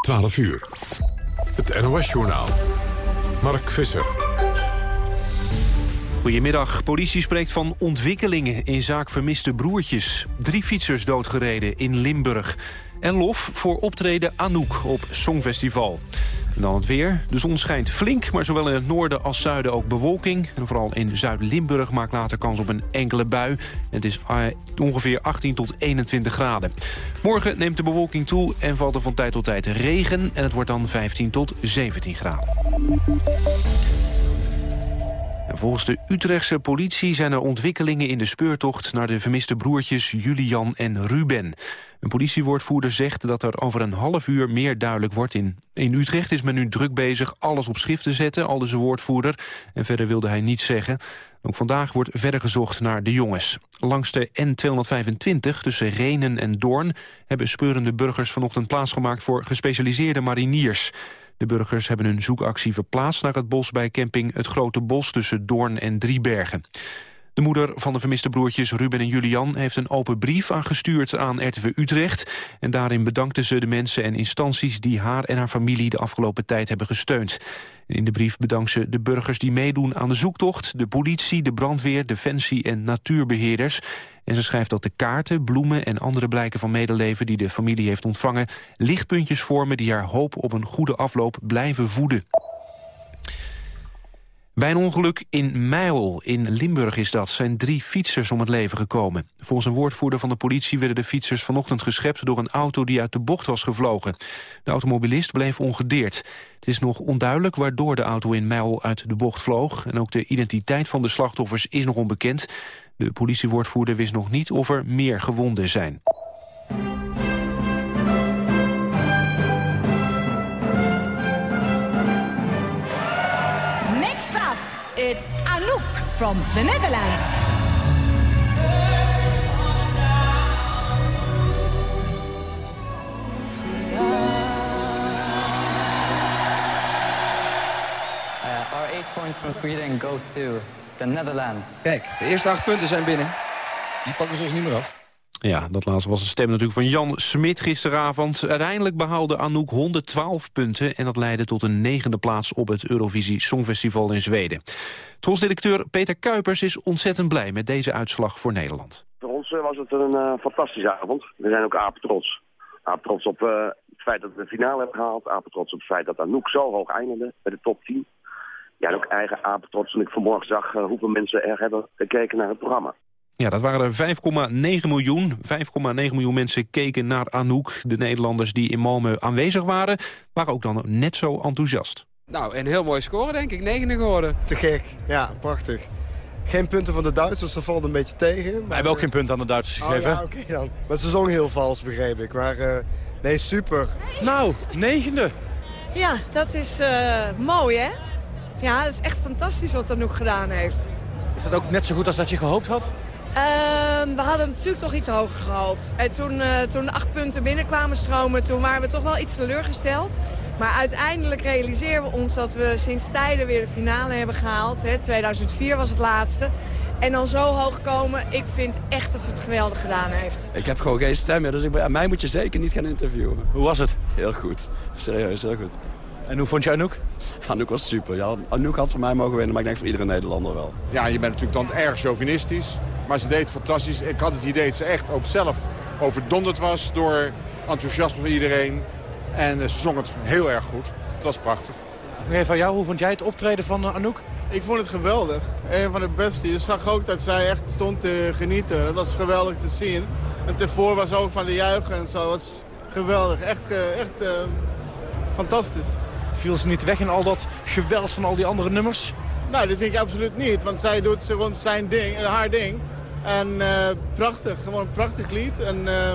12 uur. Het NOS-journaal. Mark Visser. Goedemiddag. Politie spreekt van ontwikkelingen in zaak vermiste broertjes. Drie fietsers doodgereden in Limburg. En lof voor optreden Anouk op Songfestival. En dan het weer. De zon schijnt flink, maar zowel in het noorden als zuiden ook bewolking. En vooral in Zuid-Limburg maakt later kans op een enkele bui. Het is eh, ongeveer 18 tot 21 graden. Morgen neemt de bewolking toe en valt er van tijd tot tijd regen. En het wordt dan 15 tot 17 graden. Volgens de Utrechtse politie zijn er ontwikkelingen in de speurtocht... naar de vermiste broertjes Julian en Ruben. Een politiewoordvoerder zegt dat er over een half uur meer duidelijk wordt. In, in Utrecht is men nu druk bezig alles op schrift te zetten, al dus een woordvoerder. En verder wilde hij niets zeggen. Ook vandaag wordt verder gezocht naar de jongens. Langs de N225 tussen Renen en Doorn... hebben speurende burgers vanochtend plaatsgemaakt voor gespecialiseerde mariniers. De burgers hebben hun zoekactie verplaatst naar het bos bij camping Het Grote Bos... tussen Doorn en Driebergen. De moeder van de vermiste broertjes Ruben en Julian heeft een open brief aangestuurd aan RTV Utrecht. En daarin bedankte ze de mensen en instanties die haar en haar familie de afgelopen tijd hebben gesteund. in de brief bedankt ze de burgers die meedoen aan de zoektocht, de politie, de brandweer, defensie en natuurbeheerders. En ze schrijft dat de kaarten, bloemen en andere blijken van medeleven die de familie heeft ontvangen, lichtpuntjes vormen die haar hoop op een goede afloop blijven voeden. Bij een ongeluk in Meijel, in Limburg is dat, zijn drie fietsers om het leven gekomen. Volgens een woordvoerder van de politie werden de fietsers vanochtend geschept door een auto die uit de bocht was gevlogen. De automobilist bleef ongedeerd. Het is nog onduidelijk waardoor de auto in Meijel uit de bocht vloog. En ook de identiteit van de slachtoffers is nog onbekend. De politiewoordvoerder wist nog niet of er meer gewonden zijn. From the Netherlands. Uh, our eight points from Sweden go to the Netherlands. Kijk, de eerste acht punten zijn binnen. Die pakken ze ons niet meer af. Ja, dat laatste was een stem natuurlijk van Jan Smit gisteravond. Uiteindelijk behaalde Anouk 112 punten... en dat leidde tot een negende plaats op het Eurovisie Songfestival in Zweden. Trosdirecteur Peter Kuipers is ontzettend blij met deze uitslag voor Nederland. Voor ons eh, was het een uh, fantastische avond. We zijn ook apetrots. Apetrots op uh, het feit dat we de finale hebben gehaald. Apetrots op het feit dat Anouk zo hoog eindigde bij de top 10. Ja, en ook eigen apetrots toen ik vanmorgen zag hoeveel mensen er hebben gekeken naar het programma. Ja, dat waren er 5,9 miljoen. 5,9 miljoen mensen keken naar Anouk. De Nederlanders die in Malmö aanwezig waren, waren ook dan net zo enthousiast. Nou, een heel mooi score denk ik. Negende geworden. Te gek. Ja, prachtig. Geen punten van de Duitsers, dat valt een beetje tegen. Maar... Wij hebben ook geen punten aan de Duitsers gegeven. Oh, ja, oké dan. Maar ze zong heel vals, begreep ik. Maar uh, nee, super. Nou, negende. Ja, dat is uh, mooi, hè? Ja, dat is echt fantastisch wat Anouk gedaan heeft. Is dat ook net zo goed als dat je gehoopt had? Uh, we hadden natuurlijk toch iets hoger gehoopt. En toen, uh, toen de acht punten binnenkwamen stromen, toen waren we toch wel iets teleurgesteld. Maar uiteindelijk realiseren we ons dat we sinds tijden weer de finale hebben gehaald. Hè. 2004 was het laatste. En dan zo hoog komen, ik vind echt dat ze het geweldig gedaan heeft. Ik heb gewoon geen stem meer, dus ik, mij moet je zeker niet gaan interviewen. Hoe was het? Heel goed. Serieus, heel goed. En hoe vond je Anouk? Anouk was super. Ja, Anouk had voor mij mogen winnen, maar ik denk voor iedere Nederlander wel. Ja, je bent natuurlijk dan erg chauvinistisch. Maar ze deed fantastisch. Ik had het idee dat ze echt ook zelf overdonderd was door enthousiasme van iedereen. En eh, ze zong het heel erg goed. Het was prachtig. Nog even van jou, hoe vond jij het optreden van eh, Anouk? Ik vond het geweldig. Een van de beste. Je zag ook dat zij echt stond te genieten. Dat was geweldig te zien. En tevoren was ook van de juichen en zo. Dat was geweldig. Echt, echt uh, fantastisch. Viel ze niet weg in al dat geweld van al die andere nummers? Nou, dat vind ik absoluut niet. Want zij doet gewoon zijn ding, haar ding. En uh, prachtig, gewoon een prachtig lied. En uh,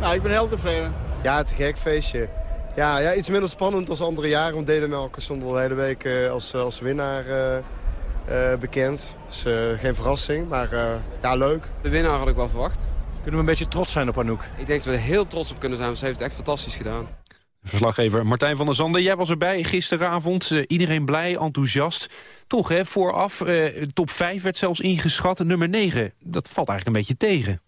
nou, ik ben heel tevreden. Ja, het gek feestje. Ja, ja, iets minder spannend als andere jaren. Want Denemarken stond al de hele week uh, als, als winnaar bekend. Dus geen verrassing, maar ja, leuk. De winnaar had ik wel verwacht. Kunnen we een beetje trots zijn op Anouk? Ik denk dat we er heel trots op kunnen zijn, want ze heeft het echt fantastisch gedaan. Verslaggever Martijn van der Zanden, jij was erbij gisteravond. Uh, iedereen blij, enthousiast. Toch, hè, vooraf, uh, top 5 werd zelfs ingeschat. Nummer 9, dat valt eigenlijk een beetje tegen.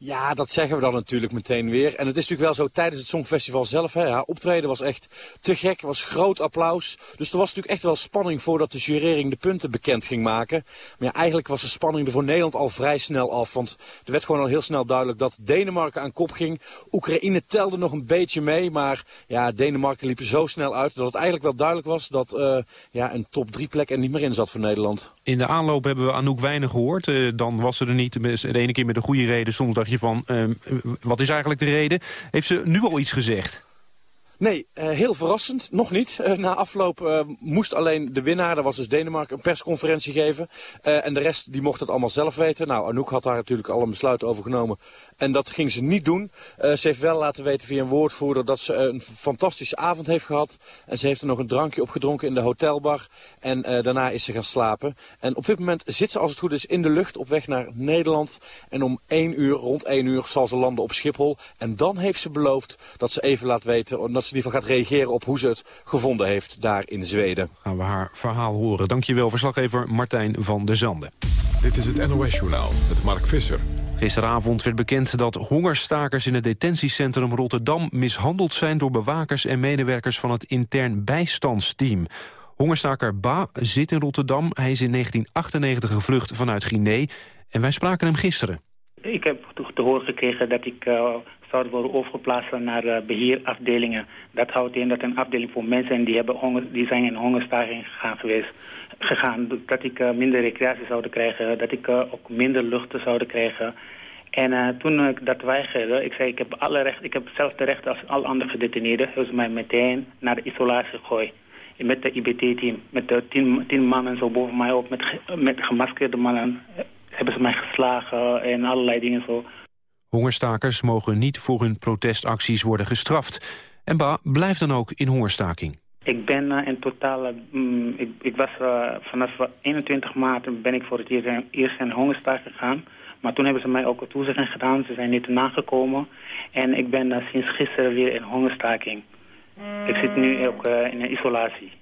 Ja, dat zeggen we dan natuurlijk meteen weer. En het is natuurlijk wel zo tijdens het Songfestival zelf. Hè, haar optreden was echt te gek, was groot applaus. Dus er was natuurlijk echt wel spanning voordat de jurering de punten bekend ging maken. Maar eigenlijk was de spanning er voor Nederland al vrij snel af. Want er werd gewoon al heel snel duidelijk dat Denemarken aan kop ging. Oekraïne telde nog een beetje mee, maar ja, Denemarken liep zo snel uit dat het eigenlijk wel duidelijk was dat uh, ja, een top 3 plek er niet meer in zat voor Nederland. In de aanloop hebben we Anouk weinig gehoord. Uh, dan was ze er niet de ene keer met een goede reden, soms van, uh, wat is eigenlijk de reden? Heeft ze nu al iets gezegd? Nee, uh, heel verrassend. Nog niet. Uh, na afloop uh, moest alleen de winnaar, dat was dus Denemarken, een persconferentie geven. en de rest die mocht het allemaal zelf weten. Nou, Anouk had daar natuurlijk al een besluit over genomen. En dat ging ze niet doen. Ze heeft wel laten weten via een woordvoerder dat ze een fantastische avond heeft gehad. En ze heeft er nog een drankje op gedronken in de hotelbar. En daarna is ze gaan slapen. En op dit moment zit ze als het goed is in de lucht op weg naar Nederland. En om 1 uur, rond 1 uur, zal ze landen op Schiphol. En dan heeft ze beloofd dat ze even laat weten, dat ze in ieder geval gaat reageren op hoe ze het gevonden heeft daar in Zweden. Gaan we haar verhaal horen. Dankjewel, verslaggever Martijn van der Zanden. Dit is het NOS Journaal met Mark Visser. Gisteravond werd bekend dat hongerstakers in het detentiecentrum Rotterdam mishandeld zijn door bewakers en medewerkers van het intern bijstandsteam. Hongerstaker Ba zit in Rotterdam. Hij is in 1998 gevlucht vanuit Guinea en wij spraken hem gisteren. Ik heb te horen gekregen dat ik uh, zou worden overgeplaatst naar uh, beheerafdelingen. Dat houdt in dat een afdeling voor mensen die, hebben honger, die zijn in hongerstaking gegaan geweest gegaan. Dat ik uh, minder recreatie zou krijgen, dat ik ook minder luchten zou krijgen. En toen ik dat weigerde, ik zei ik heb, alle recht, ik heb hetzelfde recht als alle andere gedetineerden. Hebben ze mij meteen naar de isolatie gegooid. Met de IBT-team, met de tien, tien mannen zo boven mij op, met, met gemaskeerde mannen. Hebben ze mij geslagen en allerlei dingen zo. Hongerstakers mogen niet voor hun protestacties worden gestraft. En Ba blijft dan ook in hongerstaking. Ik ben uh, in totaal, um, ik, ik, was uh, vanaf 21 maart ben ik voor het eerst, eerst in hongerstaak gegaan. Maar toen hebben ze mij ook een toezegging gedaan. Ze zijn niet nagekomen. En ik ben uh, sinds gisteren weer in hongerstaking. Ik zit nu ook in isolatie.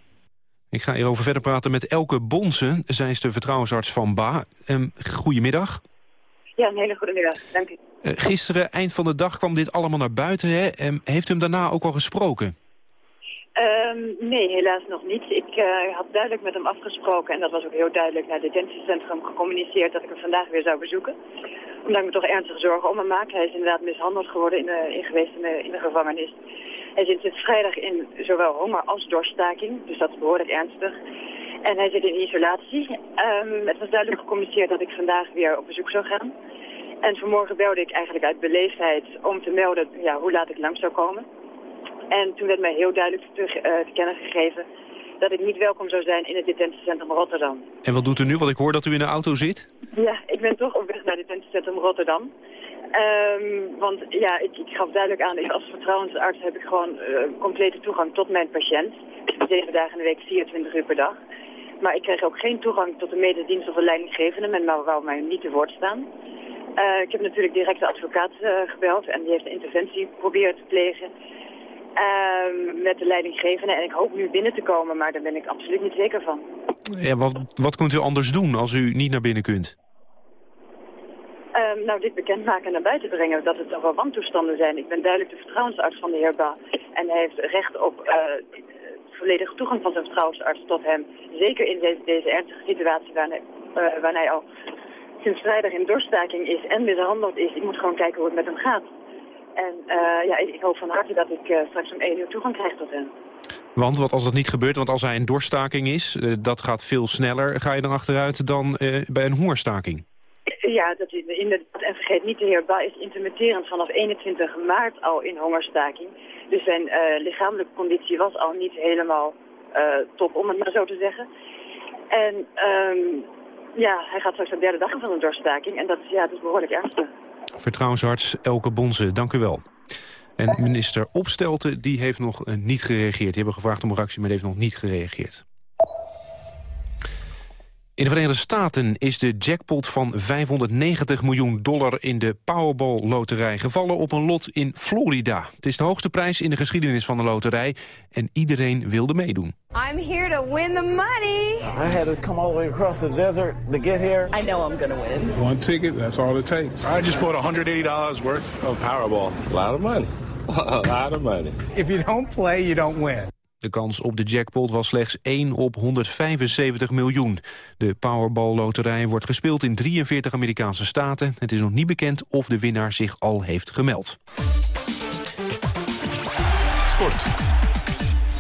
Ik ga hierover verder praten met Elke Bonsen. Zij is de vertrouwensarts van BA. Um, goedemiddag. Ja, een hele goede middag. Dank u. gisteren, eind van de dag, kwam dit allemaal naar buiten. Hè? Um, heeft u hem daarna ook al gesproken? Um, nee, helaas nog niet. Ik uh, had duidelijk met hem afgesproken, en dat was ook heel duidelijk naar het detentiecentrum gecommuniceerd, dat ik hem vandaag weer zou bezoeken. Omdat ik me toch ernstige zorgen om hem maak. Hij is inderdaad mishandeld geworden in, de, in geweest in de, in de gevangenis. Hij zit sinds vrijdag in zowel honger als doorstaking, dus dat is behoorlijk ernstig. En hij zit in isolatie. Um, het was duidelijk gecommuniceerd dat ik vandaag weer op bezoek zou gaan. En vanmorgen belde ik eigenlijk uit beleefdheid om te melden ja, hoe laat ik langs zou komen. En toen werd mij heel duidelijk te, uh, te kennen gegeven dat ik niet welkom zou zijn in het detentiecentrum Rotterdam. En wat doet u nu? Want ik hoor dat u in de auto zit. Ja, ik ben toch op weg naar het detentiecentrum Rotterdam. Um, want ja, ik, ik gaf duidelijk aan, als vertrouwensarts heb ik gewoon uh, complete toegang tot mijn patiënt. Zeven dagen in de week, 24 uur per dag. Maar ik kreeg ook geen toegang tot de mededienst of de leidinggevende. Men wou mij niet te woord staan. Uh, ik heb natuurlijk direct de advocaat uh, gebeld en die heeft interventie proberen te plegen. Uh, met de leidinggevende. En ik hoop nu binnen te komen, maar daar ben ik absoluut niet zeker van. Ja, wat, wat kunt u anders doen als u niet naar binnen kunt? Um, nou, dit bekendmaken en naar buiten brengen dat het wel wantoestanden zijn. Ik ben duidelijk de vertrouwensarts van de heer Ba. En hij heeft recht op uh, volledige toegang van zijn vertrouwensarts tot hem. Zeker in deze, deze ernstige situatie uh, waar hij al sinds vrijdag in doorstaking is en mishandeld is. Ik moet gewoon kijken hoe het met hem gaat. En uh, ja, ik hoop van harte dat ik straks om één uur toegang krijg tot hem. Want wat als dat niet gebeurt, want als hij een doorstaking is, dat gaat veel sneller, ga je dan achteruit dan bij een hongerstaking? Ja, dat is inderdaad. En vergeet niet, de heer Ba is intermitterend vanaf 21 maart al in hongerstaking. Dus zijn lichamelijke conditie was al niet helemaal top, om het maar zo te zeggen. En um, ja, hij gaat straks de derde dag van een doorstaking en dat, ja, dat is behoorlijk ernstig. Vertrouwensarts Elke Bonze, dank u wel. En minister Opstelten die heeft nog niet gereageerd. Die hebben gevraagd om reactie, maar die heeft nog niet gereageerd. In de Verenigde Staten is de jackpot van 590 miljoen dollar in de Powerball-loterij gevallen op een lot in Florida. Het is de hoogste prijs in de geschiedenis van de loterij en iedereen wilde meedoen. I'm here to win the money. I had to come all the way across the desert to get here. I know I'm gonna win. One ticket, that's all it takes. I just bought $180 worth of Powerball. A lot of money. A lot of money. If you don't play, you don't win. De kans op de jackpot was slechts 1 op 175 miljoen. De Powerball-loterij wordt gespeeld in 43 Amerikaanse staten. Het is nog niet bekend of de winnaar zich al heeft gemeld. Sport.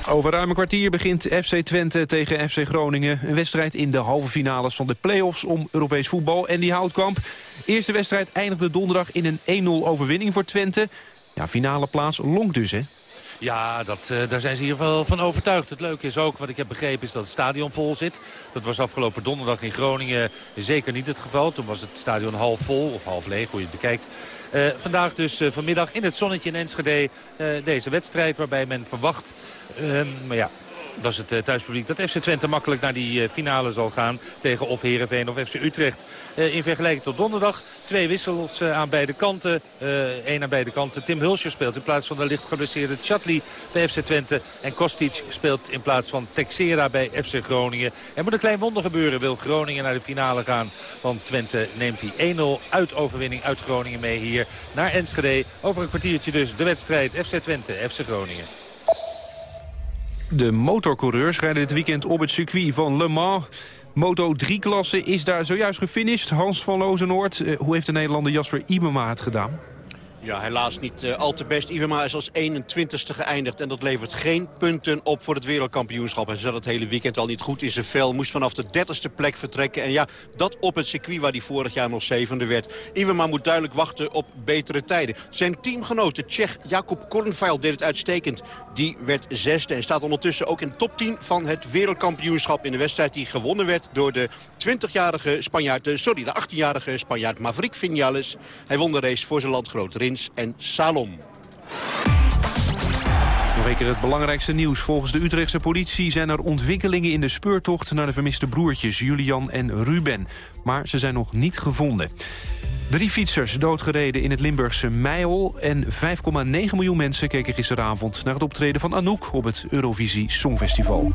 Over ruim een kwartier begint FC Twente tegen FC Groningen. Een wedstrijd in de halve finales van de play-offs om Europees voetbal. En die houtkamp. Eerste wedstrijd eindigde donderdag in een 1-0 overwinning voor Twente. Ja, finale plaats longt dus, hè? Ja, dat, uh, daar zijn ze hier wel van overtuigd. Het leuke is ook, wat ik heb begrepen, is dat het stadion vol zit. Dat was afgelopen donderdag in Groningen zeker niet het geval. Toen was het stadion half vol, of half leeg, hoe je het bekijkt. Uh, vandaag dus uh, vanmiddag in het zonnetje in Enschede deze wedstrijd waarbij men verwacht... Ehm, maar ja, dat is het uh, thuispubliek, dat FC Twente makkelijk naar die uh, finale zal gaan tegen of Heerenveen of FC Utrecht. Uh, in vergelijking tot donderdag twee wissels aan beide kanten. Eén aan beide kanten. Tim Hulsje speelt in plaats van de licht geblesseerde Chatli bij FC Twente. En Kostic speelt in plaats van Texera bij FC Groningen. Er moet een klein wonder gebeuren. Wil Groningen naar de finale gaan. Want Twente neemt die 1-0 uit overwinning uit Groningen mee hier naar Enschede. Over een kwartiertje dus de wedstrijd FC Twente, FC Groningen. De motorcoureurs rijden dit weekend op het circuit van Le Mans. Moto 3-klasse is daar zojuist gefinished. Hans van Lozenoord, hoe heeft de Nederlander Jasper Ibema het gedaan? Ja, helaas niet uh, al te best. Iwema is als 21ste geëindigd en dat levert geen punten op voor het wereldkampioenschap. Hij zat het hele weekend al niet goed in zijn vel. Moest vanaf de 30ste plek vertrekken. En ja, dat op het circuit waar hij vorig jaar nog zevende werd. Iwema moet duidelijk wachten op betere tijden. Zijn teamgenoot, de Tsjech Jakob Kornveil, deed het uitstekend. Die werd zesde en staat ondertussen ook in top 10 van het wereldkampioenschap... in de wedstrijd die gewonnen werd door de 20-jarige Spanjaard... sorry, de 18-jarige Spanjaard Maverick Vinales. Hij won de race voor zijn landgenoot En Salom. Nog een keer het belangrijkste nieuws. Volgens de Utrechtse politie zijn er ontwikkelingen in de speurtocht... naar de vermiste broertjes Julian en Ruben. Maar ze zijn nog niet gevonden. Drie fietsers doodgereden in het Limburgse Meijel... en 5,9 miljoen mensen keken gisteravond naar het optreden van Anouk... op het Eurovisie Songfestival.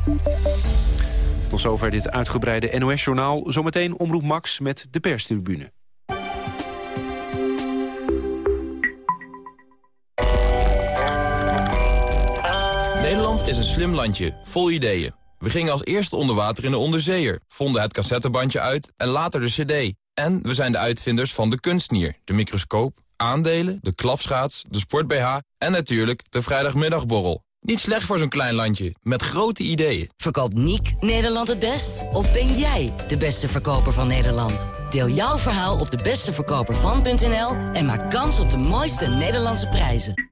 Tot zover dit uitgebreide NOS-journaal. Zometeen Omroep Max met de perstribune. Is een slim landje, vol ideeën. We gingen als eerste onder water in de onderzeeër, vonden het cassettebandje uit en later de cd. En we zijn de uitvinders van de kunstnier, de microscoop, aandelen, de klapschaats, de sport-BH en natuurlijk de vrijdagmiddagborrel. Niet slecht voor zo'n klein landje, met grote ideeën. Verkoopt Niek Nederland het best? Of ben jij de beste verkoper van Nederland? Deel jouw verhaal op de besteverkopervan.nl en maak kans op de mooiste Nederlandse prijzen.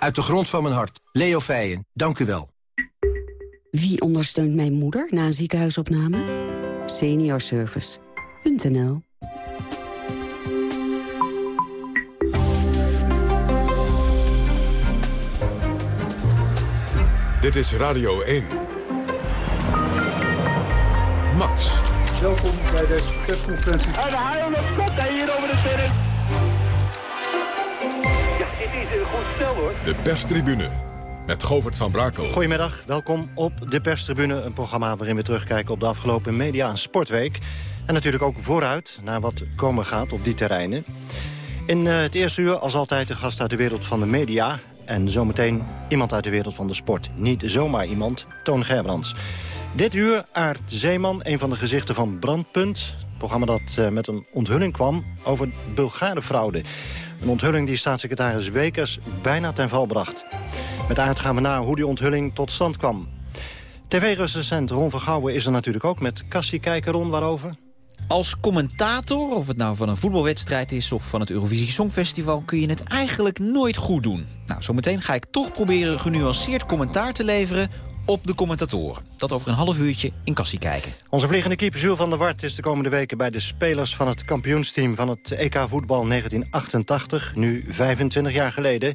Uit de grond van mijn hart. Leo Feijen, dank u wel. Wie ondersteunt mijn moeder na een ziekenhuisopname? Seniorservice.nl Dit is Radio 1. Max. Welkom bij deze persconferentie. En de haal op hier over de terrein. Ja, dit is een goed stel hoor. De perstribune met Govert van Brakel. Goedemiddag, welkom op de perstribune. Een programma waarin we terugkijken op de afgelopen media- en sportweek. En natuurlijk ook vooruit naar wat komen gaat op die terreinen. In uh, het eerste uur als altijd de gast uit de wereld van de media. En zometeen iemand uit de wereld van de sport. Niet zomaar iemand, Toon Gerbrands. Dit uur Aart Zeeman, een van de gezichten van Brandpunt. Het programma dat uh, met een onthulling kwam over Bulgare fraude. Een onthulling die staatssecretaris Wekers bijna ten val bracht. Met Aard gaan we naar hoe die onthulling tot stand kwam. TV-recensent Ron van Gouwen is er natuurlijk ook met Cassie Kijker Ron waarover. Als commentator, of het nou van een voetbalwedstrijd is... of van het Eurovisie Songfestival, kun je het eigenlijk nooit goed doen. Nou, zometeen ga ik toch proberen genuanceerd commentaar te leveren op de commentatoren. Dat over een half uurtje in Kassie kijken. Onze vliegende keeper Jules van der Wart is de komende weken... bij de spelers van het kampioensteam van het EK voetbal 1988. Nu 25 jaar geleden.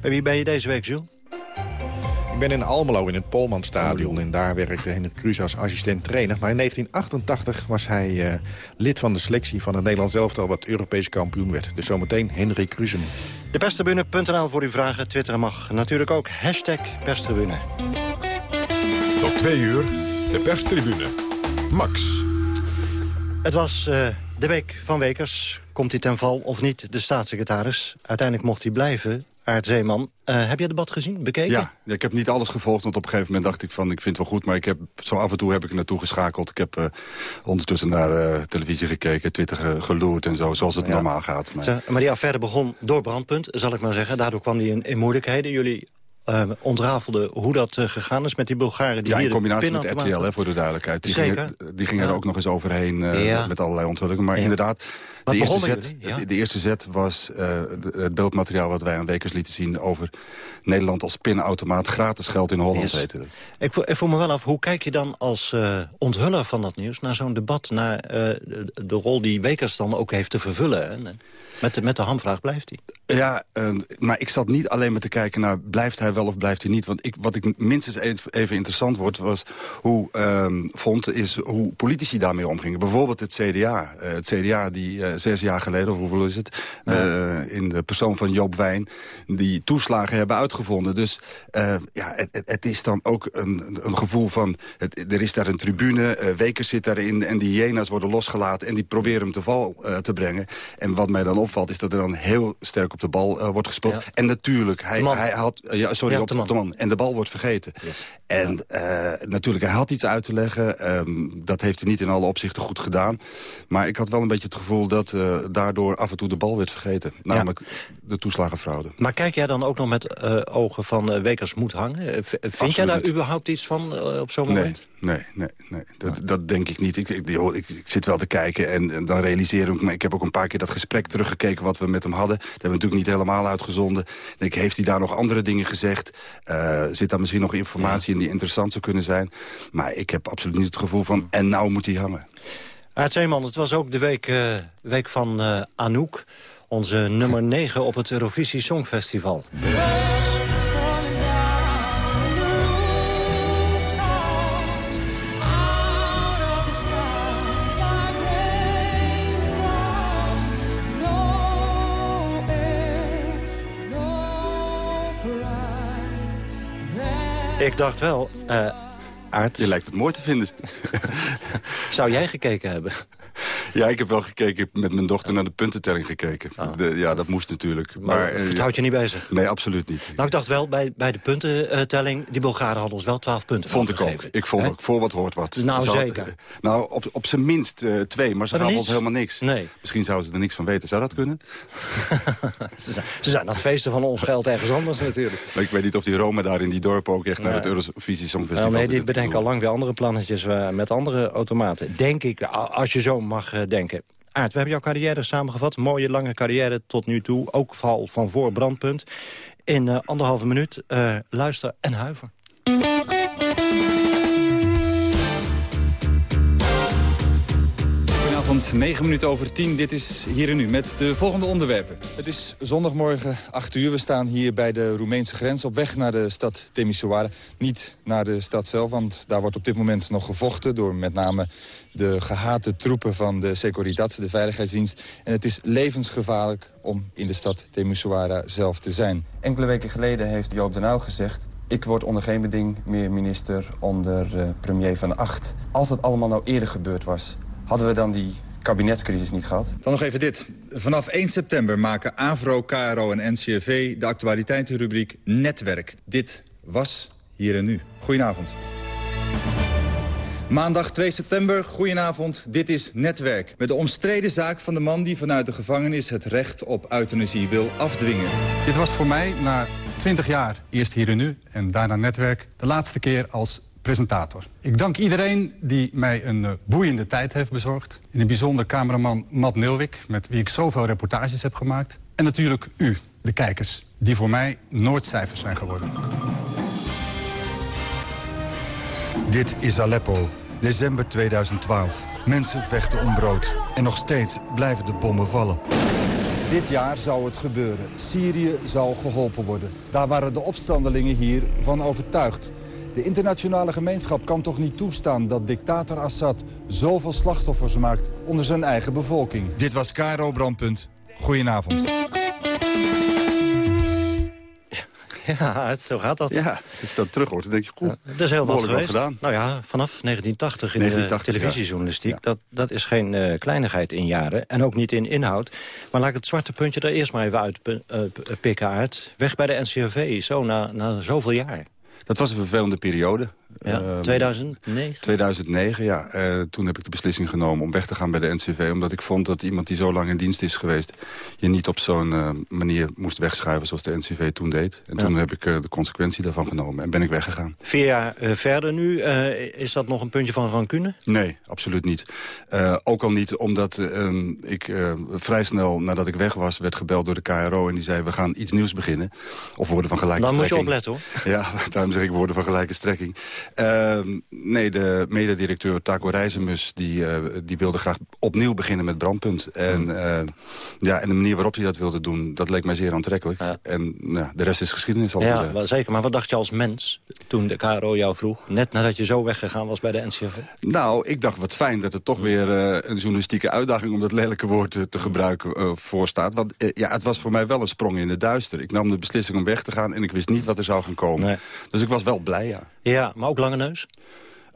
Bij wie ben je deze week, Jules? Ik ben in Almelo in het Polmanstadion en daar werkte Henrik Kruse als assistent-trainer. Maar in 1988 was hij uh, lid van de selectie van het Nederlands elftal... wat Europees kampioen werd. Dus zometeen Henrik Kruse. De perstribune.nl voor uw vragen. Twitteren mag natuurlijk ook. Hashtag perstribune. Tot twee uur, de perstribune. Max. Het was uh, de week van Wekers. Komt hij ten val of niet, de staatssecretaris? Uiteindelijk mocht hij blijven. Aart Zeeman, uh, heb je het debat gezien, bekeken? Ja, ja, ik heb niet alles gevolgd, want op een gegeven moment dacht ik van... ik vind het wel goed, maar ik heb, zo af en toe heb ik er naartoe geschakeld. Ik heb uh, ondertussen naar uh, televisie gekeken, Twitter ge geloerd en zo, zoals het ja. normaal gaat. Maar... Maar die affaire begon door brandpunt, zal ik maar zeggen. Daardoor kwam die in, in moeilijkheden. Jullie uh, ontrafelde hoe dat uh, gegaan is met die Bulgaren. Die ja, hier in combinatie met RTL, hè, voor de duidelijkheid. Die Zeker. Gingen, die gingen ja. er ook nog eens overheen uh, ja. met allerlei onthullingen. Maar ja. inderdaad, de eerste, zet, ja. de, de, eerste zet was de, het beeldmateriaal wat wij aan Wekers lieten zien... over Nederland als pinautomaat gratis geld in Holland yes. Ik, ik voel me wel af, hoe kijk je dan als onthuller van dat nieuws... naar zo'n debat, naar de, de, rol die Wekers dan ook heeft te vervullen... En, met de, met de hamvraag blijft hij. Ja, uh, maar ik zat niet alleen maar te kijken naar... blijft hij wel of blijft hij niet? Want ik, wat ik minstens even interessant vond... was hoe, um, vond, is hoe politici daarmee omgingen. Bijvoorbeeld het CDA. Het CDA die zes jaar geleden, of hoeveel is het... Ja. in de persoon van Joop Wijn... die toeslagen hebben uitgevonden. Dus ja, het, het, is dan ook een, een gevoel van... Het, er is daar een tribune, Wekers zit daarin... en die hyena's worden losgelaten... en die proberen hem te val te brengen. En wat mij dan opvalt is dat er dan heel sterk op de bal wordt gespeeld. Ja. En natuurlijk, hij, hij had... Ja, sorry, ja, op, de, man. En de bal wordt vergeten. Yes. En ja. uh, natuurlijk, hij had iets uit te leggen. Um, dat heeft hij niet in alle opzichten goed gedaan. Maar ik had wel een beetje het gevoel dat daardoor af en toe de bal werd vergeten. Namelijk de toeslagenfraude. Maar kijk jij dan ook nog met ogen van Wekers moet hangen? V vind Absoluut. jij daar überhaupt iets van op zo'n moment? Nee, nee, nee. Dat, nee. dat denk ik niet. Ik, ik, ik, ik, zit wel te kijken en, en dan realiseer ik me... ik heb ook een paar keer dat gesprek teruggekeken wat we met hem hadden. Dat hebben we natuurlijk niet helemaal uitgezonden. Denk, heeft hij daar nog andere dingen gezegd? Uh, zit daar misschien nog informatie in die interessant zou kunnen zijn? Maar ik heb absoluut niet het gevoel van... en nou moet hij hangen. Aart Zeeman, het was ook de week, uh, week van uh, Anouk. Onze nummer 9 op het Eurovisie Songfestival. Ik dacht wel, uh, Je lijkt het mooi te vinden. Zou jij gekeken hebben? Ja, ik heb wel gekeken, met mijn dochter naar de puntentelling gekeken. Oh. De, ja, dat moest natuurlijk. Maar, maar het uh, houdt je niet bezig? Nee, absoluut niet. Nou, ik dacht wel, bij, bij de puntentelling, die Bulgaren hadden ons wel 12 punten Vond ik ook. Ik vond He? ook, voor wat hoort wat. Nou, ze zeker. Nou, op, op zijn minst uh, twee, maar ze hadden ons helemaal niks. Nee. Misschien zouden ze er niks van weten. Zou dat kunnen? ze, zijn, ze zijn aan het feesten van ons geld ergens anders natuurlijk. Maar ik weet niet of die Rome daar in die dorpen ook echt ja. naar het Eurovisie Songfestival nou, Nee, die bedenken al lang weer andere plannetjes uh, met andere automaten. Denk ik, als je zo mag uh, denken. Aart, we hebben jouw carrière samengevat. Mooie lange carrière tot nu toe. Ook val van voor brandpunt. In uh, anderhalve minuut. Uh, luister en huiver. Goedenavond, 9 minuten over 10. Dit is hier en nu met de volgende onderwerpen. Het is zondagmorgen 8 uur. We staan hier bij de Roemeense grens op weg naar de stad Timisoara. Niet naar de stad zelf, want daar wordt op dit moment nog gevochten... door met name de gehate troepen van de Securitat, de veiligheidsdienst. En het is levensgevaarlijk om in de stad Timisoara zelf te zijn. Enkele weken geleden heeft Joop den Uyl gezegd... Ik word onder geen beding meer minister onder uh, premier Van Acht. Als dat allemaal nou eerder gebeurd was, hadden we dan die kabinetscrisis niet gehad? Dan nog even dit. Vanaf 1 september maken AVRO, KRO en NCRV de actualiteitenrubriek Netwerk. Dit was hier en nu. Goedenavond. Maandag 2 september, goedenavond, dit is Netwerk. Met de omstreden zaak van de man die vanuit de gevangenis... het recht op euthanasie wil afdwingen. Dit was voor mij na 20 jaar, eerst hier en nu en daarna Netwerk... de laatste keer als presentator. Ik dank iedereen die mij een uh, boeiende tijd heeft bezorgd. In het bijzonder cameraman Matt Nilwik, met wie ik zoveel reportages heb gemaakt. En natuurlijk u, de kijkers, die voor mij nooit cijfers zijn geworden. Dit is Aleppo, december 2012. Mensen vechten om brood. En nog steeds blijven de bommen vallen. Dit jaar zou het gebeuren. Syrië zou geholpen worden. Daar waren de opstandelingen hier van overtuigd. De internationale gemeenschap kan toch niet toestaan dat dictator Assad zoveel slachtoffers maakt onder zijn eigen bevolking. Dit was Caro Brandpunt. Goedenavond. Ja, zo gaat dat. Ja, als je dat terug hoort, dan denk je, goed, ja, dat is heel wat geweest. gedaan. Nou ja, vanaf 1980 in 1980, de televisiejournalistiek. Ja. Dat, dat is geen uh, kleinigheid in jaren. En ook niet in inhoud. Maar laat ik het zwarte puntje er eerst maar even uit uh, pikken uit. Weg bij de NCRV, zo na, na zoveel jaar. Dat was een vervelende periode. Ja, 2009? 2009, ja. Uh, toen heb ik de beslissing genomen om weg te gaan bij de NCV. Omdat ik vond dat iemand die zo lang in dienst is geweest... je niet op zo'n uh, manier moest wegschuiven zoals de NCV toen deed. En ja. toen heb ik uh, de consequentie daarvan genomen en ben ik weggegaan. Vier jaar verder nu, is dat nog een puntje van rancune? Nee, absoluut niet. ook al niet omdat ehm, ik vrij snel nadat ik weg was... werd gebeld door de KRO en die zei... we gaan iets nieuws beginnen. Of worden van gelijke Dan strekking. moet je opletten, hoor. Ja, daarom zeg ik woorden van gelijke strekking. Uh, nee, de mededirecteur Taco Reizemus die, uh, die wilde graag opnieuw beginnen met Brandpunt. En, uh, ja, en de manier waarop hij dat wilde doen, dat leek mij zeer aantrekkelijk. Ja. En nou, de rest is geschiedenis al. Ja, wel zeker. Maar wat dacht je als mens toen de KRO jou vroeg? Net nadat je zo weggegaan was bij de NCV? Nou, ik dacht wat fijn dat er toch weer uh, een journalistieke uitdaging... om dat lelijke woord te gebruiken voor staat. Want ja, het was voor mij wel een sprong in de duister. Ik nam de beslissing om weg te gaan en ik wist niet wat er zou gaan komen. Nee. Dus ik was wel blij, ja. Ja, maar ook lange neus?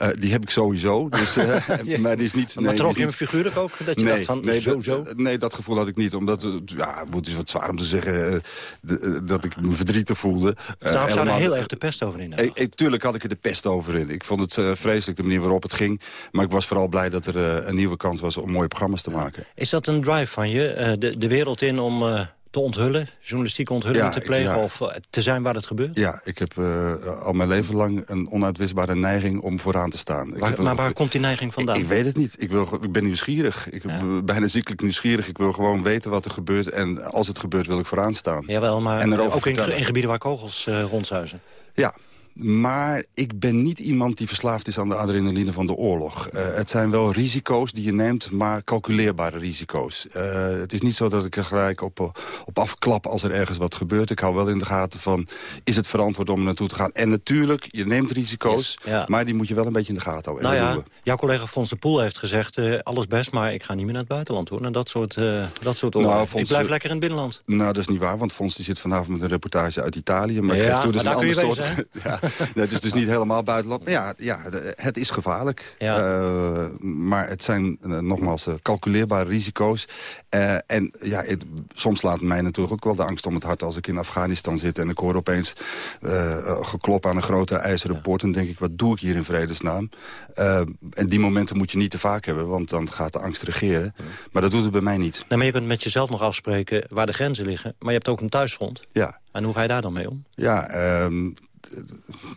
Uh, die heb ik sowieso. Dus, uh, ja. Maar die is niet... Maar nee, trok je hem figuurlijk ook? Dat je nee, dacht van, nee, zo, dat, zo? Nee, dat gevoel had ik niet. Omdat, uh, ja, het is wat zwaar om te zeggen uh, dat ik me verdrietig voelde. Daar zou er heel erg de pest over in ik, ik, Tuurlijk had ik er de pest over in. Ik vond het vreselijk de manier waarop het ging. Maar ik was vooral blij dat er een nieuwe kans was om mooie programma's te maken. Is dat een drive van je? de, de wereld in om te onthullen, journalistieke onthullingen ja, te plegen... Ik, ja. of te zijn waar het gebeurt? Ja, ik heb uh, al mijn leven lang een onuitwisbare neiging om vooraan te staan. Waar, maar waar komt die neiging vandaan? Ik, ik, weet het niet. Ik, wil, ik ben nieuwsgierig. Ik ja. ben bijna ziekelijk nieuwsgierig. Ik wil gewoon weten wat er gebeurt. En als het gebeurt wil ik vooraan staan. Jawel, maar en ook in, in, gebieden waar kogels uh, rondzuizen. Ja, maar ik ben niet iemand die verslaafd is aan de adrenaline van de oorlog. Uh, het zijn wel risico's die je neemt, maar calculeerbare risico's. Uh, het is niet zo dat ik er gelijk op, op afklap als er ergens wat gebeurt. Ik hou wel in de gaten van, is het verantwoord om er naartoe te gaan? En natuurlijk, je neemt risico's, yes, ja. maar die moet je wel een beetje in de gaten houden. Nou ja, jouw collega Fons de Poel heeft gezegd, uh, alles best, maar ik ga niet meer naar het buitenland hoor. En dat soort, dat soort oorlog. Nou, Fons, ik blijf lekker in het binnenland. Nou, dat is niet waar, want Fons die zit vanavond met een reportage uit Italië. Maar ja, ik geef toe, dat is een ander soort... Het is dus niet helemaal buitenland. Maar ja, ja het is gevaarlijk. Ja. Uh, maar het zijn uh, nogmaals uh, calculeerbare risico's. en ja, het, soms laat mij natuurlijk ook wel de angst om het hart... als ik in Afghanistan zit en ik hoor opeens geklop aan een grote ijzeren poort... dan denk ik, wat doe ik hier in vredesnaam? en die momenten moet je niet te vaak hebben, want dan gaat de angst regeren. Maar dat doet het bij mij niet. Nee, maar je kunt met jezelf nog afspreken waar de grenzen liggen. Maar je hebt ook een thuisfront. Ja. En hoe ga je daar dan mee om? Ja, um,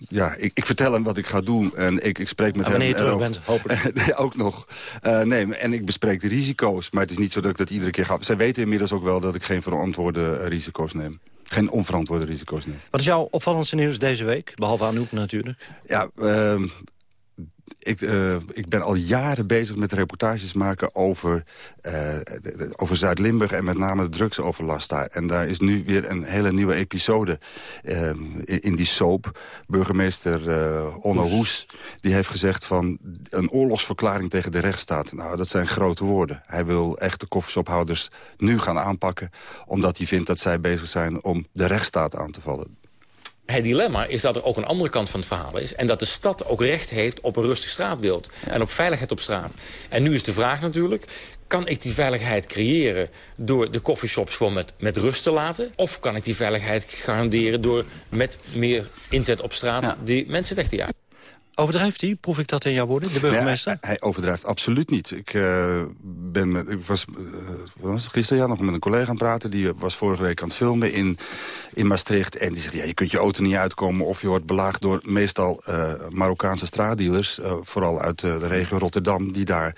ja, ik, ik, vertel hem wat ik ga doen en ik, ik spreek met en wanneer hem. je terug bent, hopelijk. ook nog. Uh, nee, en ik bespreek de risico's. Maar het is niet zo dat ik dat iedere keer ga. Zij weten inmiddels ook wel dat ik geen verantwoorde risico's neem. Geen onverantwoorde risico's neem. Wat is jouw opvallendste nieuws deze week? Behalve Anouk natuurlijk. Ja, uh, Ik, uh, ik ben al jaren bezig met reportages maken over, uh, over Zuid-Limburg... en met name de drugsoverlast daar. En daar is nu weer een hele nieuwe episode uh, in, die soap. Burgemeester Onno Hoes die heeft gezegd van... een oorlogsverklaring tegen de rechtsstaat. Nou, dat zijn grote woorden. Hij wil echt de koffieshophouders nu gaan aanpakken... omdat hij vindt dat zij bezig zijn om de rechtsstaat aan te vallen. Het dilemma is dat er ook een andere kant van het verhaal is... en dat de stad ook recht heeft op een rustig straatbeeld... en op veiligheid op straat. En nu is de vraag natuurlijk... kan ik die veiligheid creëren door de coffeeshops gewoon met, met rust te laten? Of kan ik die veiligheid garanderen door met meer inzet op straat... die mensen weg te jagen? Overdrijft hij? Proef ik dat in jouw woorden, de burgemeester? hij, hij, overdrijft absoluut niet. Ik, uh, ben met, ik was, uh, was gisteren ja, nog met een collega aan het praten. Die was vorige week aan het filmen in, in Maastricht. En die zegt, ja, je kunt je auto niet uitkomen... of je wordt belaagd door meestal uh, Marokkaanse straatdealers. vooral uit de regio Rotterdam, die daar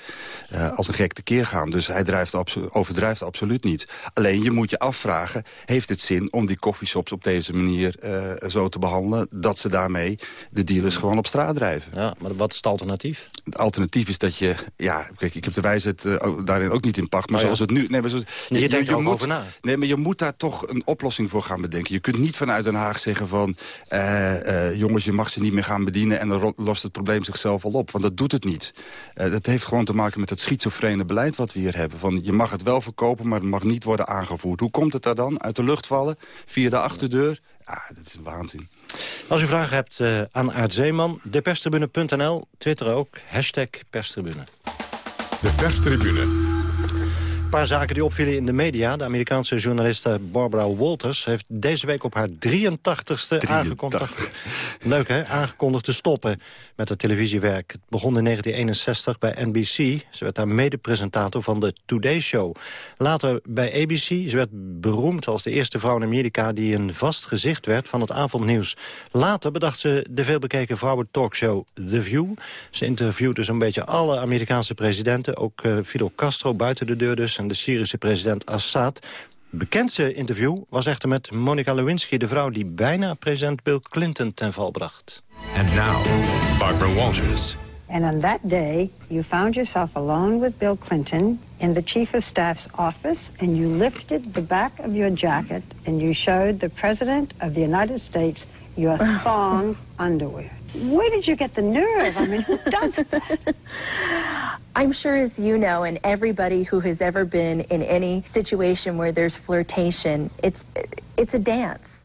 als een gek tekeer gaan. Dus hij drijft overdrijft absoluut niet. Alleen je moet je afvragen, heeft het zin om die coffeeshops op deze manier zo te behandelen... dat ze daarmee de dealers gewoon op straat drijven? Ja, maar wat is het alternatief? Het alternatief is dat je... Ja, kijk, ik heb de wijsheid uh, daarin ook niet in pacht. Maar oh, zoals het nu... Nee, maar zoals, je, je, denkt je, moet, over na. Nee, maar je moet daar toch een oplossing voor gaan bedenken. Je kunt niet vanuit Den Haag zeggen van... Uh, uh, jongens, je mag ze niet meer gaan bedienen... en dan lost het probleem zichzelf al op. Want dat doet het niet. dat heeft gewoon te maken met het schizofrene beleid wat we hier hebben. Van, je mag het wel verkopen, maar het mag niet worden aangevoerd. Hoe komt het daar dan? Uit de lucht vallen? Via de achterdeur? Ja, dat is een waanzin. Als u vragen hebt uh, aan Aart Zeeman, deperstribune.nl, Twitter ook, hashtag perstribune. De perstribune. Een paar zaken die opvielen in de media. De Amerikaanse journaliste Barbara Walters heeft deze week op haar 83ste aangekondigd, leuk hè, aangekondigd te stoppen met het televisiewerk. Het begon in 1961 bij NBC. Ze werd daar mede-presentator van de Today Show. Later bij ABC. Ze werd beroemd als de eerste vrouw in Amerika die een vast gezicht werd van het avondnieuws. Later bedacht ze de veelbekeken vrouwen-talkshow The View. Ze interviewde zo'n beetje alle Amerikaanse presidenten, ook uh, Fidel Castro buiten de deur dus en de Syrische president Assad. Het bekendste interview was echter met Monica Lewinsky... de vrouw die bijna president Bill Clinton ten val bracht. And now, Barbara Walters. And on that day, you found yourself alone with Bill Clinton in the Chief of Staff's office, and you lifted the back of your jacket and you showed the President of the United States your thong underwear. Where did you get the nerve? I mean, who does that? I'm sure as you know, and everybody who has ever been in any situation where there's flirtation, it's, it's a dance.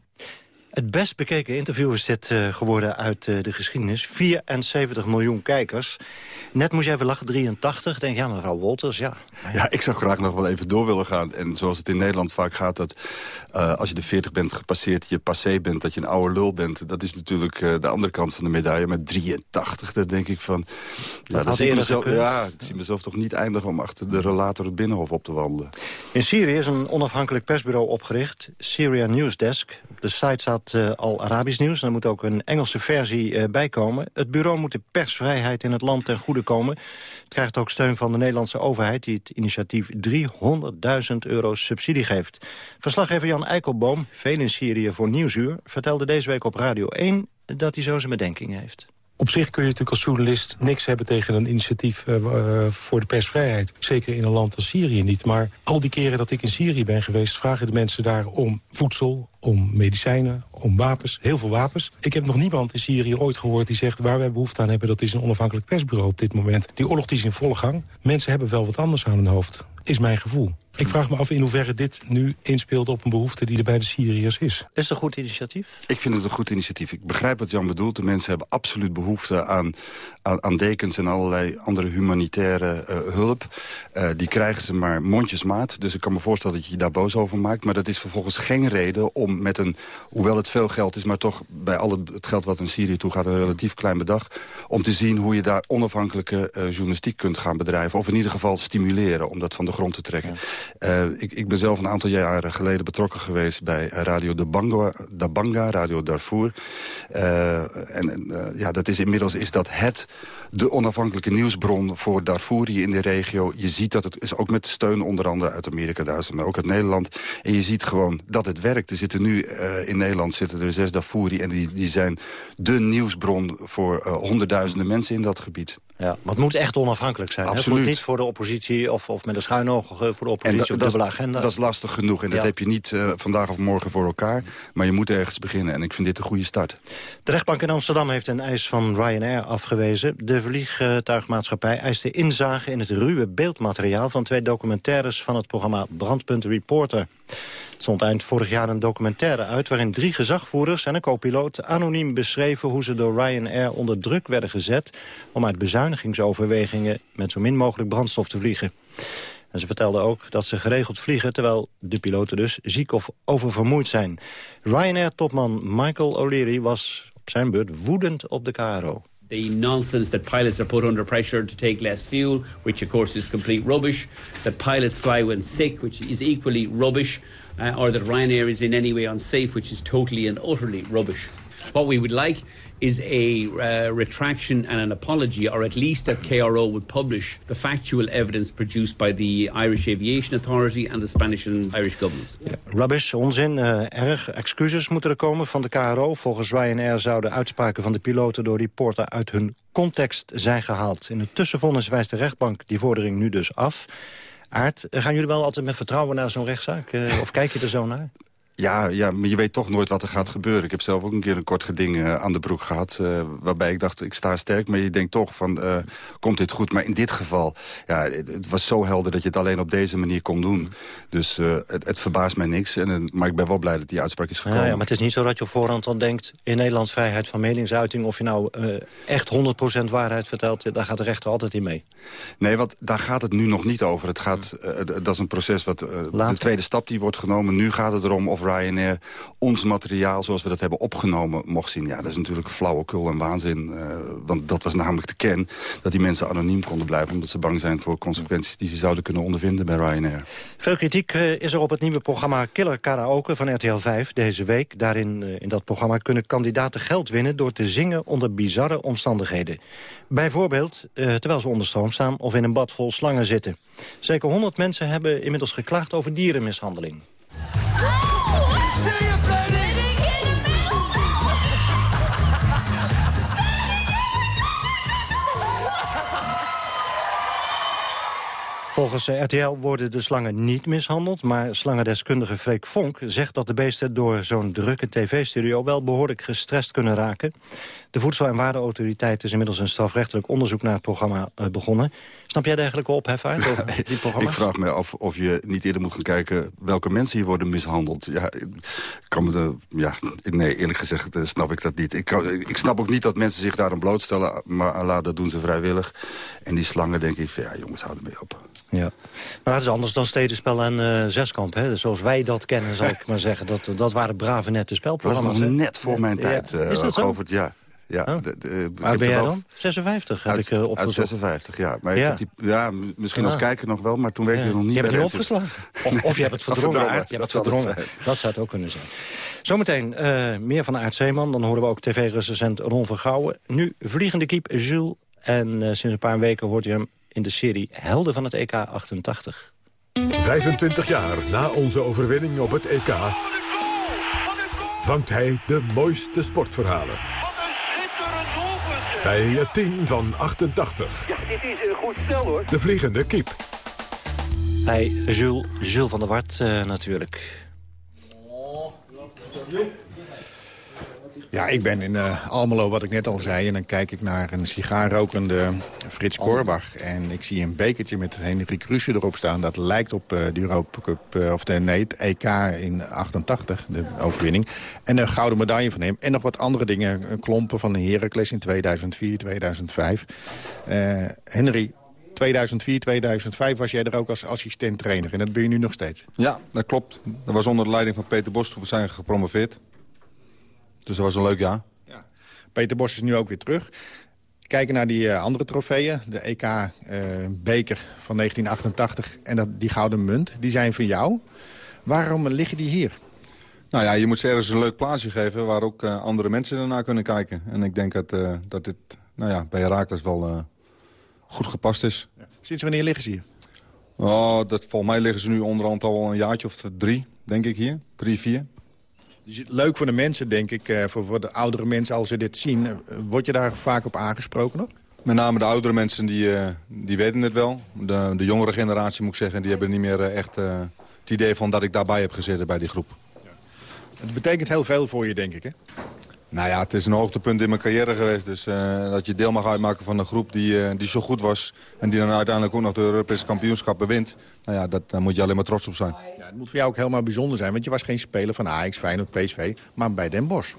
Het best bekeken interview is dit uh, geworden uit uh, de geschiedenis. 74 miljoen kijkers. Net moest je even lachen, 83. Denk ja, mevrouw Wolters, ja. Ja, ik zou graag nog wel even door willen gaan. En zoals het in Nederland vaak gaat, dat uh, als je de 40 bent gepasseerd, je passé bent, dat je een oude lul bent. Dat is natuurlijk de andere kant van de medaille. Met 83, dat denk ik van... Ja, dat zie ik, mezelf, ja, ik zie mezelf toch niet eindigen om achter de relator het Binnenhof op te wandelen. In Syrië is een onafhankelijk persbureau opgericht, Syria News Desk. De site staat uh, al Arabisch nieuws en er moet ook een Engelse versie uh, bij komen. Het bureau moet de persvrijheid in het land ten goede komen. Het krijgt ook steun van de Nederlandse overheid... die het initiatief 300.000 euro subsidie geeft. Verslaggever Jan Eikelboom, veel in Syrië voor Nieuwsuur... vertelde deze week op Radio 1 dat hij zo zijn bedenkingen heeft. Op zich kun je natuurlijk als journalist niks hebben tegen een initiatief uh, voor de persvrijheid. Zeker in een land als Syrië niet. Maar al die keren dat ik in Syrië ben geweest... vragen de mensen daar om voedsel, om medicijnen, om wapens. Heel veel wapens. Ik heb nog niemand in Syrië ooit gehoord die zegt... waar wij behoefte aan hebben, dat is een onafhankelijk persbureau op dit moment. Die oorlog is in volle gang. Mensen hebben wel wat anders aan hun hoofd, is mijn gevoel. Ik vraag me af in hoeverre dit nu inspeelt op een behoefte die er bij de Syriërs is. Is het een goed initiatief? Ik vind het een goed initiatief. Ik begrijp wat Jan bedoelt. De mensen hebben absoluut behoefte aan, aan, aan dekens en allerlei andere humanitaire uh, hulp. Uh, die krijgen ze maar mondjesmaat. Dus ik kan me voorstellen dat je je daar boos over maakt. Maar dat is vervolgens geen reden om met een, hoewel het veel geld is... maar toch bij al het geld wat in Syrië toe gaat, een relatief klein bedrag... om te zien hoe je daar onafhankelijke uh, journalistiek kunt gaan bedrijven. Of in ieder geval stimuleren om dat van de grond te trekken. Ja. Uh, ik, ik ben zelf een aantal jaren geleden betrokken geweest bij Radio de Banga, de Banga Radio Darfur. Uh, en uh, ja, dat is inmiddels is dat het, de onafhankelijke nieuwsbron voor Darfurië in de regio. Je ziet dat het is ook met steun onder andere uit Amerika, Duitsland, maar ook uit Nederland. En je ziet gewoon dat het werkt. Er zitten nu in Nederland zitten er zes Darfuri en die, die zijn de nieuwsbron voor honderdduizenden mensen in dat gebied. Ja, maar het moet echt onafhankelijk zijn. hè? Het Absoluut. moet niet voor de oppositie of, of met een schuin oog eh, voor de En oppositie dat, dubbele is- agenda. dat is lastig genoeg. En dat heb je niet eh, vandaag of morgen voor elkaar. Maar je moet ergens beginnen. En ik vind dit een goede start. De rechtbank in Amsterdam heeft een eis van Ryanair afgewezen. De vliegtuigmaatschappij eiste inzage in het ruwe beeldmateriaal... van twee documentaires van het programma Brandpunt Reporter. Stond eind vorig jaar een documentaire uit... waarin drie gezagvoerders en een co-piloot anoniem beschreven... hoe ze door Ryanair onder druk werden gezet... om uit bezuinigingsoverwegingen met zo min mogelijk brandstof te vliegen. En ze vertelden ook dat ze geregeld vliegen... terwijl de piloten dus ziek of oververmoeid zijn. Ryanair-topman Michael O'Leary was op zijn beurt woedend op de KRO. The nonsense that pilots are put under pressure to take less fuel, which of course is complete rubbish. That pilots fly when sick, which is equally rubbish. Uh, or that Ryanair is in any way unsafe, which is totally and utterly rubbish. What we would like is a uh, retraction and an apology, or at least that KRO would publish the factual evidence produced by the Irish Aviation Authority and the Spanish and Irish governments. Rubbish, onzin, eh, erg. Excuses moeten er komen van de KRO. Volgens Ryanair zouden uitspraken van de piloten door reporter uit hun context zijn gehaald. In het tussenvonnis wijst de rechtbank die vordering nu dus af. Aard, gaan jullie wel altijd met vertrouwen naar zo'n rechtszaak? Eh, of kijk je er zo naar? Ja, ja, maar je weet toch nooit wat er gaat gebeuren. Ik heb zelf ook een keer een kort geding eh, aan de broek gehad... eh, waarbij ik dacht, ik sta sterk, maar je denkt toch van... eh, komt dit goed? Maar in dit geval, ja, het, het was zo helder... dat je het alleen op deze manier kon doen. Dus het, het verbaast mij niks. En, maar ik ben wel blij dat die uitspraak is gekomen. Ja, ja, maar het is niet zo dat je op voorhand dan denkt... in Nederland vrijheid van meningsuiting... of je nou echt 100% waarheid vertelt... daar gaat de rechter altijd in mee. Nee, want daar gaat het nu nog niet over. Het gaat, dat is een proces wat... de tweede stap die wordt genomen. Nu gaat het erom of Ryanair ons materiaal zoals we dat hebben opgenomen mocht zien. Ja, dat is natuurlijk flauwekul en waanzin. eh, want dat was namelijk de kern. Dat die mensen anoniem konden blijven. Omdat ze bang zijn voor consequenties die ze zouden kunnen ondervinden bij Ryanair. Veel kritiek eh, is er op het nieuwe programma Killer Karaoke van RTL 5 deze week. Daarin, eh, in dat programma, kunnen kandidaten geld winnen... door te zingen onder bizarre omstandigheden. Bijvoorbeeld eh, terwijl ze onder stroom staan of in een bad vol slangen zitten. Zeker 100 mensen hebben inmiddels geklaagd over dierenmishandeling. See you, Volgens eh, RTL worden de slangen niet mishandeld... maar slangendeskundige Freek Vonk zegt dat de beesten... door zo'n drukke tv-studio wel behoorlijk gestrest kunnen raken. De Voedsel- en Waardeautoriteit is inmiddels een strafrechtelijk onderzoek... naar het programma eh, begonnen. Snap jij dergelijke ophef uit over die Ik programma's? vraag me af of je niet eerder moet gaan kijken... welke mensen hier worden mishandeld. Ja, ik kan me de, ja, nee, eerlijk gezegd eh, snap ik dat niet. Ik, kan, ik snap ook niet dat mensen zich daarom blootstellen... maar Allah, dat doen ze vrijwillig. En die slangen denk ik van, ja jongens, hou ermee op. Ja. Maar dat is anders dan stedenspel en eh, zeskamp. Hè? Zoals wij dat kennen, zal ik maar zeggen. Dat, dat waren brave, nette Dat was spelprogramma's. nog hè? net voor mijn Ja. tijd, eh Is dat zo? Govert, ja. Ja, de- de- ik Waar heb ben jij dan? 56 heb Uit, ik uh, uit opgezocht. 56, ja. Maar Ja. Die, ja, misschien als Ah. kijker nog wel, maar toen werkte Ja. je nog niet Je hebt bij het niet opgeslagen. Of, of je hebt het verdrongen. Verdrongen, Aard. Je hebt dat het verdrongen. zijn. Dat zou het ook kunnen zijn. Zometeen eh, meer van Aard Zeeman. Dan horen we ook tv-recensent Ron Vergouwen. Nu vliegende kiep Jules. En eh, sinds een paar weken hoort u hem in de serie Helden van het EK 88. 25 jaar na onze overwinning op het EK... vangt hij de mooiste sportverhalen. Bij het team van 88. Ja, dit is een goed stel hoor. De vliegende kiep. Bij Jules, Jules van der Wart eh, natuurlijk. Ja, ik ben in eh, Almelo, wat ik net al zei. En dan kijk ik naar een sigaarrokende Frits Korbach. En ik zie een bekertje met Henry Kruse erop staan. Dat lijkt op eh, de Europa Cup, eh, of de, nee, het EK in 88, de overwinning. En een gouden medaille van hem. En nog wat andere dingen. Klompen van de Heracles in 2004, 2005. Eh, Henry, 2004, 2005 was jij er ook als assistent trainer. En dat ben je nu nog steeds. Ja, dat klopt. Dat was onder de leiding van Peter Bos toen we zijn gepromoveerd. Dus dat was een leuk jaar. Peter Bos is nu ook weer terug. Kijken naar die eh, andere trofeeën. De EK-beker van 1988 en dat, die gouden munt. Die zijn van jou. Waarom liggen die hier? Nou ja, je moet ze ergens een leuk plaatsje geven... waar ook eh, andere mensen ernaar kunnen kijken. En ik denk dat, eh, dat dit nou ja, bij Herakles wel eh, goed gepast is. Sinds wanneer liggen ze hier? Oh, dat, volgens mij liggen ze nu onderhand al een jaartje of drie, denk ik hier. Drie, vier. Dus leuk voor de mensen, denk ik. eh, voor, de oudere mensen als ze dit zien. Eh, Word je daar vaak op aangesproken nog? Met name de oudere mensen die, eh, die weten het wel. De, de jongere generatie moet ik zeggen, die hebben niet meer echt het idee van dat ik daarbij heb gezeten bij die groep. Het betekent heel veel voor je, denk ik, hè? Nou ja, het is een hoogtepunt in mijn carrière geweest. Dus dat je deel mag uitmaken van een groep die, die zo goed was... en die dan uiteindelijk ook nog de Europese kampioenschappen wint. Nou ja, dat, daar moet je alleen maar trots op zijn. Ja, het moet voor jou ook helemaal bijzonder zijn, want je was geen speler van Ajax, Feyenoord, PSV... maar bij Den Bosch.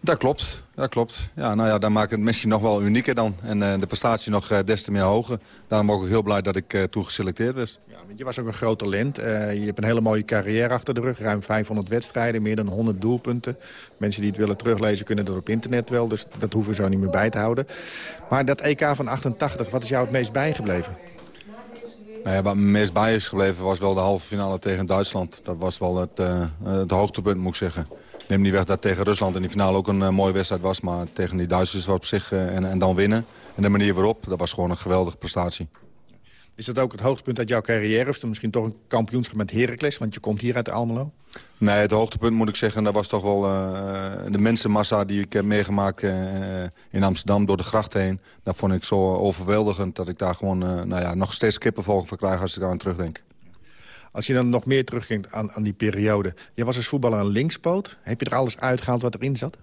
Dat klopt, dat klopt. Ja, nou ja, dan maakt het misschien nog wel unieker dan. En uh, de prestatie nog uh, des te meer hoger. Daarom ook heel blij dat ik uh, toen geselecteerd was. Ja, want je was ook een groot talent. je hebt een hele mooie carrière achter de rug. Ruim 500 wedstrijden, meer dan 100 doelpunten. Mensen die het willen teruglezen kunnen dat op internet wel. Dus dat hoeven we zo niet meer bij te houden. Maar dat EK van 88, wat is jou het meest bijgebleven? Nou ja, wat me meest bij is gebleven was wel de halve finale tegen Duitsland. Dat was wel het, het hoogtepunt, moet ik zeggen neem niet weg dat tegen Rusland in die finale ook een uh, mooie wedstrijd was. Maar tegen die Duitsers was op zich uh, en, en dan winnen. En de manier waarop, dat was gewoon een geweldige prestatie. Is dat ook het hoogtepunt uit jouw carrière? Of misschien toch een kampioenschap met Heracles? Want je komt hier uit Almelo. Nee, het hoogtepunt moet ik zeggen, dat was toch wel uh, de mensenmassa die ik heb meegemaakt uh, in Amsterdam door de gracht heen. Dat vond ik zo overweldigend dat ik daar gewoon uh, nou ja, nog steeds kippenvel van krijg als ik aan terugdenk. Als je dan nog meer teruggingt aan, aan die periode. Je was als voetballer een linkspoot. Heb je er alles uitgehaald wat erin zat?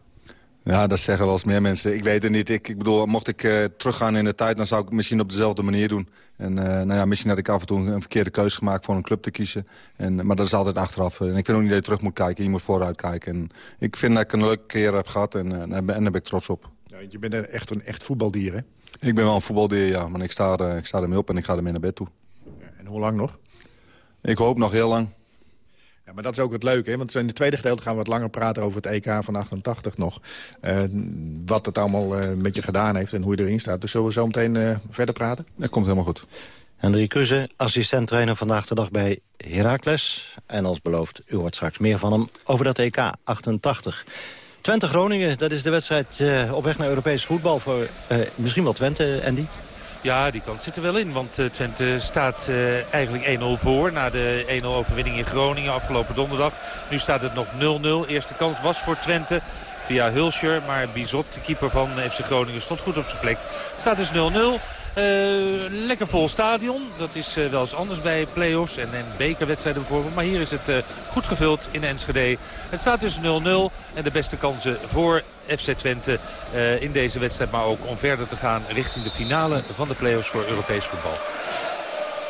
Ja, dat zeggen wel eens meer mensen. Ik weet het niet. Ik, ik bedoel, mocht ik uh, teruggaan in de tijd... dan zou ik het misschien op dezelfde manier doen. En uh, nou ja, misschien had ik af en toe een verkeerde keuze gemaakt... voor een club te kiezen. En, maar dat is altijd achteraf. En ik vind ook niet dat je terug moet kijken. Je moet vooruit kijken. En ik vind dat ik een leuke keer heb gehad. En, en, en daar ben ik trots op. Ja, je bent echt een echt voetbaldier, hè? Ik ben wel een voetbaldier, ja. Maar ik sta, er, ik sta ermee op en ik ga ermee naar bed toe. Ja, en hoe lang nog? Ik hoop nog heel lang. Ja, maar dat is ook het leuke, hè? want in de tweede gedeelte gaan we wat langer praten over het EK van 88 nog. Uh, wat het allemaal uh, met je gedaan heeft en hoe je erin staat. Dus zullen we zo meteen uh, verder praten? Dat komt helemaal goed. Hendrik Kuze, assistent-trainer vandaag de dag bij Heracles. En als beloofd, u hoort straks meer van hem over dat EK 88. Twente-Groningen, dat is de wedstrijd op weg naar Europees voetbal voor misschien wel Twente, Andy. Ja, die kant zit er wel in. Want uh, Twente staat uh, eigenlijk 1-0 voor. Na de 1-0 overwinning in Groningen afgelopen donderdag. Nu staat het nog 0-0. Eerste kans was voor Twente via Hulscher. Maar Bizot, de keeper van FC Groningen, stond goed op zijn plek. Staat dus 0-0. Uh, lekker vol stadion. Dat is uh, wel eens anders bij play-offs en, en bekerwedstrijden bijvoorbeeld. Maar hier is het uh, goed gevuld in Enschede. Het staat dus 0-0 en de beste kansen voor FC Twente in deze wedstrijd. Maar ook om verder te gaan richting de finale van de play-offs voor Europees voetbal.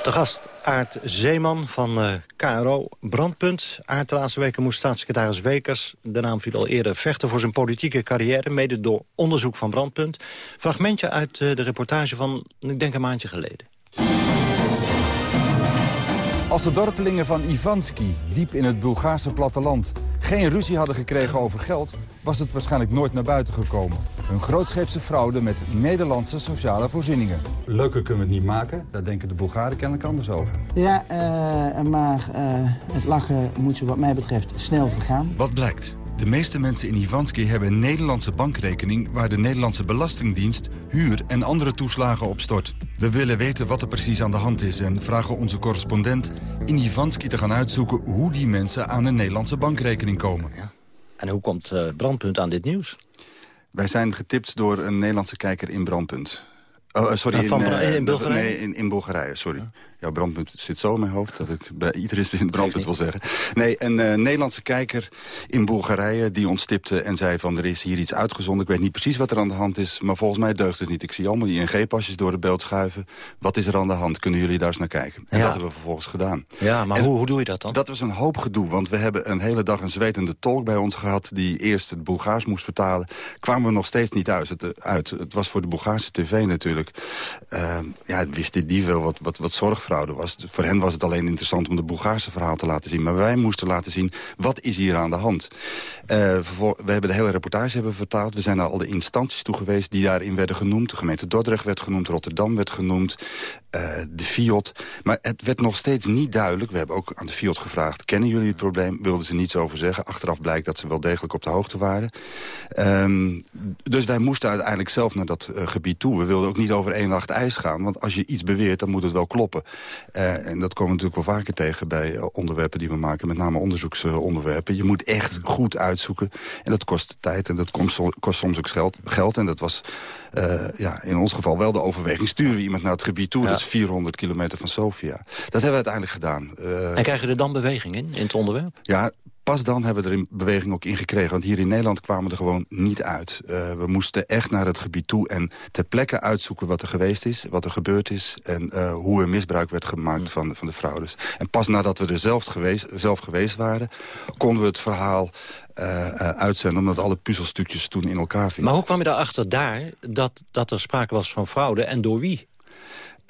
De gast Aart Zeeman van uh, KRO Brandpunt. Aart, de laatste weken moest staatssecretaris Wekers... de naam viel al eerder vechten voor zijn politieke carrière... mede door onderzoek van Brandpunt. Fragmentje uit uh, de reportage van, ik denk een maandje geleden. Als de dorpelingen van Ivanski, diep in het Bulgaarse platteland... geen ruzie hadden gekregen over geld, was het waarschijnlijk nooit naar buiten gekomen. Een grootscheepse fraude met Nederlandse sociale voorzieningen. Leuker kunnen we het niet maken, daar denken de Bulgaren kennelijk anders over. Ja, uh, maar uh, het lachen moet zo wat mij betreft snel vergaan. Wat blijkt? De meeste mensen in Ivanski hebben een Nederlandse bankrekening... waar de Nederlandse Belastingdienst huur en andere toeslagen op stort. We willen weten wat er precies aan de hand is... en vragen onze correspondent in Ivanski te gaan uitzoeken... hoe die mensen aan een Nederlandse bankrekening komen. Ja. En hoe komt Brandpunt aan dit nieuws? Wij zijn getipt door een Nederlandse kijker in Brandpunt. Oh, sorry, in, van, uh, in, Bulgarije? Nee, in, in Bulgarije, sorry. Ja. Ja, brandpunt zit zo in mijn hoofd dat ik bij iedereen in brandpunt wil zeggen. Nee, een uh, Nederlandse kijker in Bulgarije die ons tipte en zei van er is hier iets uitgezonden. Ik weet niet precies wat er aan de hand is, maar volgens mij deugt het niet. Ik zie allemaal die ING-pasjes door de beeld schuiven. Wat is er aan de hand? Kunnen jullie daar eens naar kijken? En Ja. dat hebben we vervolgens gedaan. Ja, maar En hoe, hoe doe je dat dan? Dat was een hoop gedoe, want we hebben een hele dag een zwetende tolk bij ons gehad... die eerst het Bulgaars moest vertalen. Kwamen we nog steeds niet uit. Het, uit. het was voor de Bulgaarse tv natuurlijk. Uh, ja, wist die wel wat, wat, wat was. Voor hen was het alleen interessant om de Bulgaarse verhaal te laten zien. Maar wij moesten laten zien, wat is hier aan de hand? Uh, we hebben de hele reportage hebben vertaald. We zijn naar al de instanties toe geweest die daarin werden genoemd. De gemeente Dordrecht werd genoemd, Rotterdam werd genoemd. Uh, de FIOD. Maar het werd nog steeds niet duidelijk. We hebben ook aan de FIOD gevraagd, kennen jullie het probleem? Wilden ze niets over zeggen. Achteraf blijkt dat ze wel degelijk op de hoogte waren. Um, dus wij moesten uiteindelijk zelf naar dat uh, gebied toe. We wilden ook niet over één nacht ijs gaan. Want als je iets beweert, dan moet het wel kloppen. Eh, en dat komen we natuurlijk wel vaker tegen bij eh, onderwerpen die we maken. Met name onderzoeksonderwerpen. je moet echt goed uitzoeken. En dat kost tijd en dat kost, soms ook geld, geld. En dat was ja, in ons geval wel de overweging. Sturen we iemand naar het gebied toe? Dat is 400 kilometer van Sofia. Dat hebben we uiteindelijk gedaan. en krijgen er dan beweging in, in het onderwerp? Ja, Pas dan hebben we er in beweging ook in gekregen. Want hier in Nederland kwamen we er gewoon niet uit. Uh, we moesten echt naar het gebied toe en ter plekke uitzoeken wat er geweest is. Wat er gebeurd is en uh, hoe er misbruik werd gemaakt van, van de fraudes. En pas nadat we er zelf geweest, zelf geweest waren... konden we het verhaal uh, uitzenden... omdat alle puzzelstukjes toen in elkaar vielen. Maar hoe kwam je daarachter daar dat, dat er sprake was van fraude en door wie?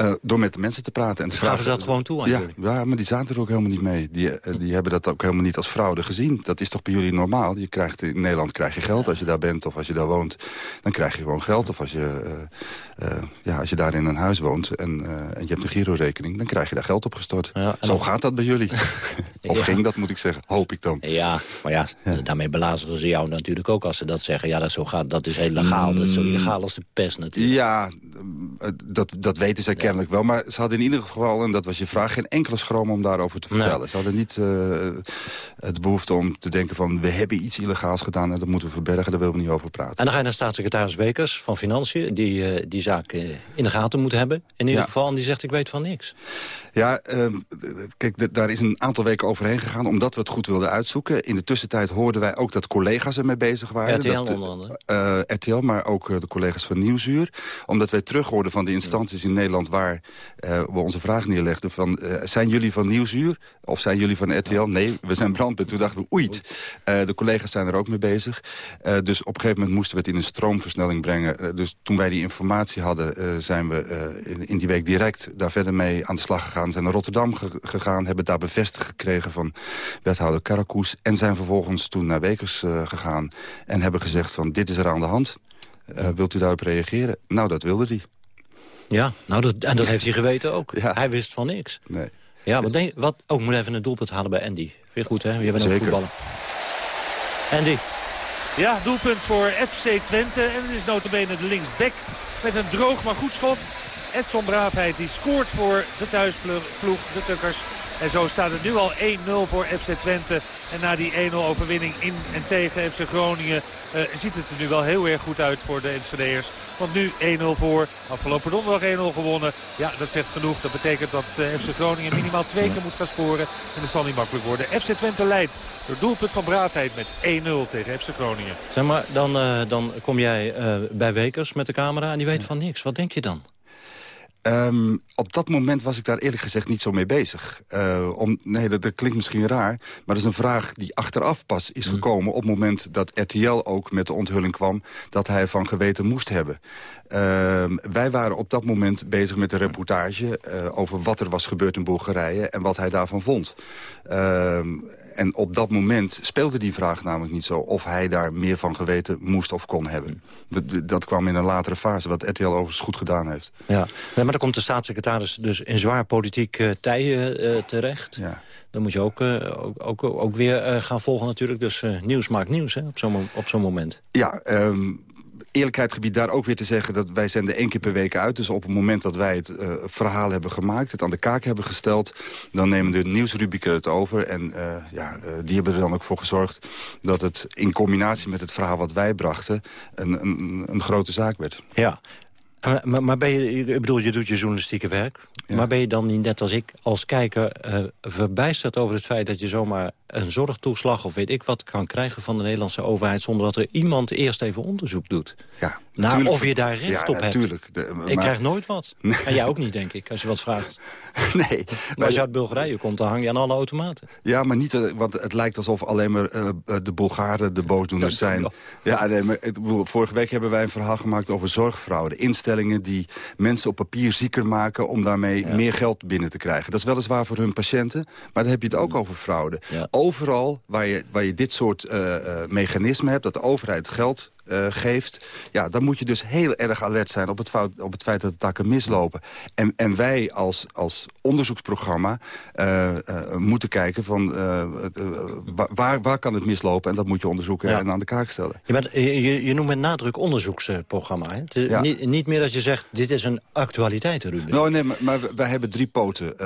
Uh, door met de mensen te praten. En te Gaven ze dat gewoon toe aan ja, jullie? Ja, maar die zaten er ook helemaal niet mee. Die, uh, die hebben dat ook helemaal niet als fraude gezien. Dat is toch bij jullie normaal? Je krijgt, in Nederland krijg je geld als je daar bent of als je daar woont. Dan krijg je gewoon geld. Of als je, uh, ja, als je daar in een huis woont en, en je hebt een girorekening... dan krijg je daar geld op gestort. Ja, Zo gaat dat bij jullie. of ging dat, moet ik zeggen. Hoop ik dan. Ja, maar ja, daarmee belazeren ze jou natuurlijk ook als ze dat zeggen. Ja, dat, zo gaat, dat is heel legaal. Dat is zo illegaal als de pest natuurlijk. Ja, dat, dat weten ze kennelijk wel. Maar ze hadden in ieder geval, en dat was je vraag... geen enkele schroom om daarover te vertellen. Ze hadden niet uh, de behoefte om te denken van... we hebben iets illegaals gedaan en dat moeten we verbergen. Daar willen we niet over praten. En dan ga je naar staatssecretaris Bekers van Financiën... die uh, die zaak uh, in de gaten moet hebben. In ieder ja. geval, en die zegt ik weet van niks. Ja, uh, kijk, daar is een aantal weken overheen gegaan... omdat we het goed wilden uitzoeken. In de tussentijd hoorden wij ook dat collega's ermee bezig waren. RTL dat, onder andere. Uh, RTL, maar ook de collega's van Nieuwsuur. Omdat wij terug hoorden van de instanties in Nederland... waar uh, we onze vraag neerlegden van... zijn jullie van Nieuwsuur of zijn jullie van RTL? Nee, we zijn brandpunt. Toen dachten we, oei, de collega's zijn er ook mee bezig. dus op een gegeven moment moesten we het in een stroomversnelling brengen. dus toen wij die informatie hadden, zijn we in, in die week direct daar verder mee aan de slag gegaan zijn naar Rotterdam ge gegaan, hebben daar bevestigd gekregen van wethouder Karakoes... en zijn vervolgens toen naar Wekers uh, gegaan en hebben gezegd van dit is er aan de hand. Uh, wilt u daarop reageren? Nou, dat wilde hij. Ja, nou dat, en dat heeft hij geweten ook. Ja. Hij wist van niks. Nee. Ja, wat denk wat, oh, ik moet even een doelpunt halen bij Andy. Vind je goed, hè? Je bent een voetballer. Andy. Ja, doelpunt voor FC Twente. En het is notabene de linksback met een droog maar goed schot. Edson Braafheid die scoort voor de thuisploeg, de Tukkers. En zo staat het nu al 1-0 voor FC Twente. En na die 1-0 overwinning in en tegen FC Groningen uh, ziet het er nu wel heel erg goed uit voor de Enschede'ers. Want nu 1-0 voor. Afgelopen donderdag 1-0 gewonnen. Ja, dat zegt genoeg. Dat betekent dat uh, FC Groningen minimaal twee keer moet gaan scoren. En dat zal niet makkelijk worden. FC Twente leidt door doelpunt van Braafheid met 1-0 tegen FC Groningen. Zeg maar, dan, uh, dan kom jij bij Wekers met de camera en die weet van niks. Wat denk je dan? Um, op dat moment was ik daar eerlijk gezegd niet zo mee bezig. Uh, om, nee, dat, dat, klinkt misschien raar. Maar dat is een vraag die achteraf pas is gekomen... op het moment dat RTL ook met de onthulling kwam... dat hij van geweten moest hebben. Uh, wij waren op dat moment bezig met een reportage... Uh, over wat er was gebeurd in Bulgarije en wat hij daarvan vond. En op dat moment speelde die vraag namelijk niet zo... of hij daar meer van geweten moest of kon hebben. Dat kwam in een latere fase, wat RTL overigens goed gedaan heeft. Ja, maar dan komt de staatssecretaris dus in zwaar politiek uh, tij uh, terecht. Ja. Dan moet je ook, uh, ook, ook, ook, weer gaan volgen natuurlijk. Dus nieuws maakt nieuws hè, op zo'n zo'n moment. Ja, um, eerlijkheid gebied daar ook weer te zeggen... dat wij zenden één keer per week uit. Dus op het moment dat wij het uh, verhaal hebben gemaakt... het aan de kaak hebben gesteld... dan nemen de nieuwsrubrieken het over. En uh, ja, uh, die hebben er dan ook voor gezorgd... dat het in combinatie met het verhaal wat wij brachten... een, een, een grote zaak werd. Ja, maar, maar ben je, ik bedoel, je doet je journalistieke werk. Ja. Maar ben je dan niet net als ik, als kijker, uh, verbijsterd over het feit... dat je zomaar een zorgtoeslag of weet ik wat kan krijgen van de Nederlandse overheid... zonder dat er iemand eerst even onderzoek doet? Ja, naar of je daar recht ja, op natuurlijk. hebt. De, ik krijg nooit wat. Nee. En jij ook niet, denk ik, als je wat vraagt. Nee. Maar als je uit Bulgarije komt, dan hang je aan alle automaten. Ja, maar niet, uh, want het lijkt alsof alleen maar uh, de Bulgaren de boosdoeners ja, zijn. Ja, nee, maar, het, vorige week hebben wij een verhaal gemaakt over zorgfraude. Instellingen die mensen op papier zieker maken... om daarmee ja. meer geld binnen te krijgen. Dat is weliswaar voor hun patiënten, maar dan heb je het ook over fraude. Overal waar je, waar je dit soort uh, mechanismen hebt... dat de overheid geld eh, geeft... Ja, dan moet je dus heel erg alert zijn op het, fout, op het feit dat de takken mislopen. En, en wij als, als onderzoeksprogramma uh, uh, moeten kijken van waar, waar kan het mislopen... en dat moet je onderzoeken en aan de kaak stellen. Je, bent, je, je noemt met nadruk onderzoeksprogramma. Hè? Ja. Niet, niet, meer dat je zegt, dit is een actualiteitenrubriek. Nou, nee, maar, maar wij hebben drie poten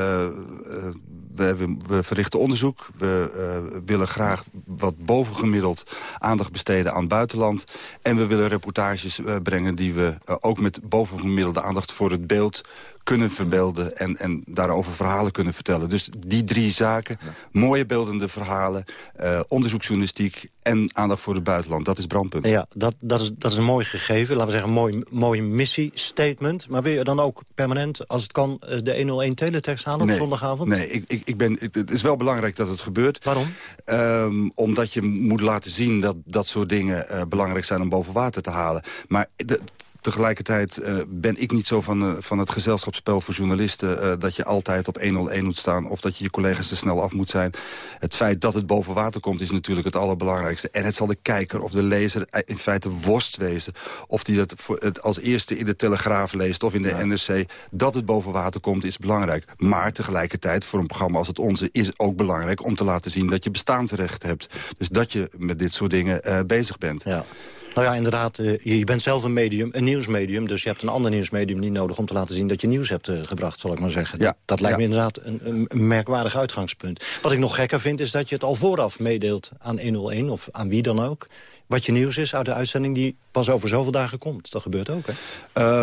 we, we, verrichten onderzoek. We uh, willen graag wat bovengemiddeld aandacht besteden aan het buitenland. En we willen reportages uh, brengen die we uh, ook met bovengemiddelde aandacht voor het beeld kunnen verbeelden en, en daarover verhalen kunnen vertellen. Dus die drie zaken, mooie beeldende verhalen, uh, onderzoeksjournalistiek en aandacht voor het buitenland. Dat is brandpunt. Ja, dat, dat, is, dat is een mooi gegeven. Laten we zeggen, een mooi, mooi missiestatement. Maar wil je dan ook permanent, als het kan, de 101 teletext halen op zondagavond? Nee, ik, ik, ik ben, het is wel belangrijk dat het gebeurt. Waarom? Um, omdat je moet laten zien dat dat soort dingen uh, belangrijk zijn om boven water te halen. Maar de, tegelijkertijd uh, ben ik niet zo van, uh, van het gezelschapsspel voor journalisten... Uh, dat je altijd op 101 moet staan of dat je je collega's te snel af moet zijn. Het feit dat het boven water komt is natuurlijk het allerbelangrijkste. En het zal de kijker of de lezer in feite worst wezen... of die dat voor het als eerste in de Telegraaf leest of in de ja. NRC... dat het boven water komt is belangrijk. Maar tegelijkertijd voor een programma als het onze... is het ook belangrijk om te laten zien dat je bestaansrecht hebt. Dus dat je met dit soort dingen bezig bent. Ja. Nou ja, inderdaad, uh, je bent zelf een medium, een nieuwsmedium... dus je hebt een ander nieuwsmedium niet nodig om te laten zien... dat je nieuws hebt uh, gebracht, zal ik maar zeggen. Ja, dat lijkt ja. me inderdaad een, een, merkwaardig uitgangspunt. Wat ik nog gekker vind, is dat je het al vooraf meedeelt aan 101... of aan wie dan ook, wat je nieuws is uit de uitzending... die pas over zoveel dagen komt. Dat gebeurt ook, hè?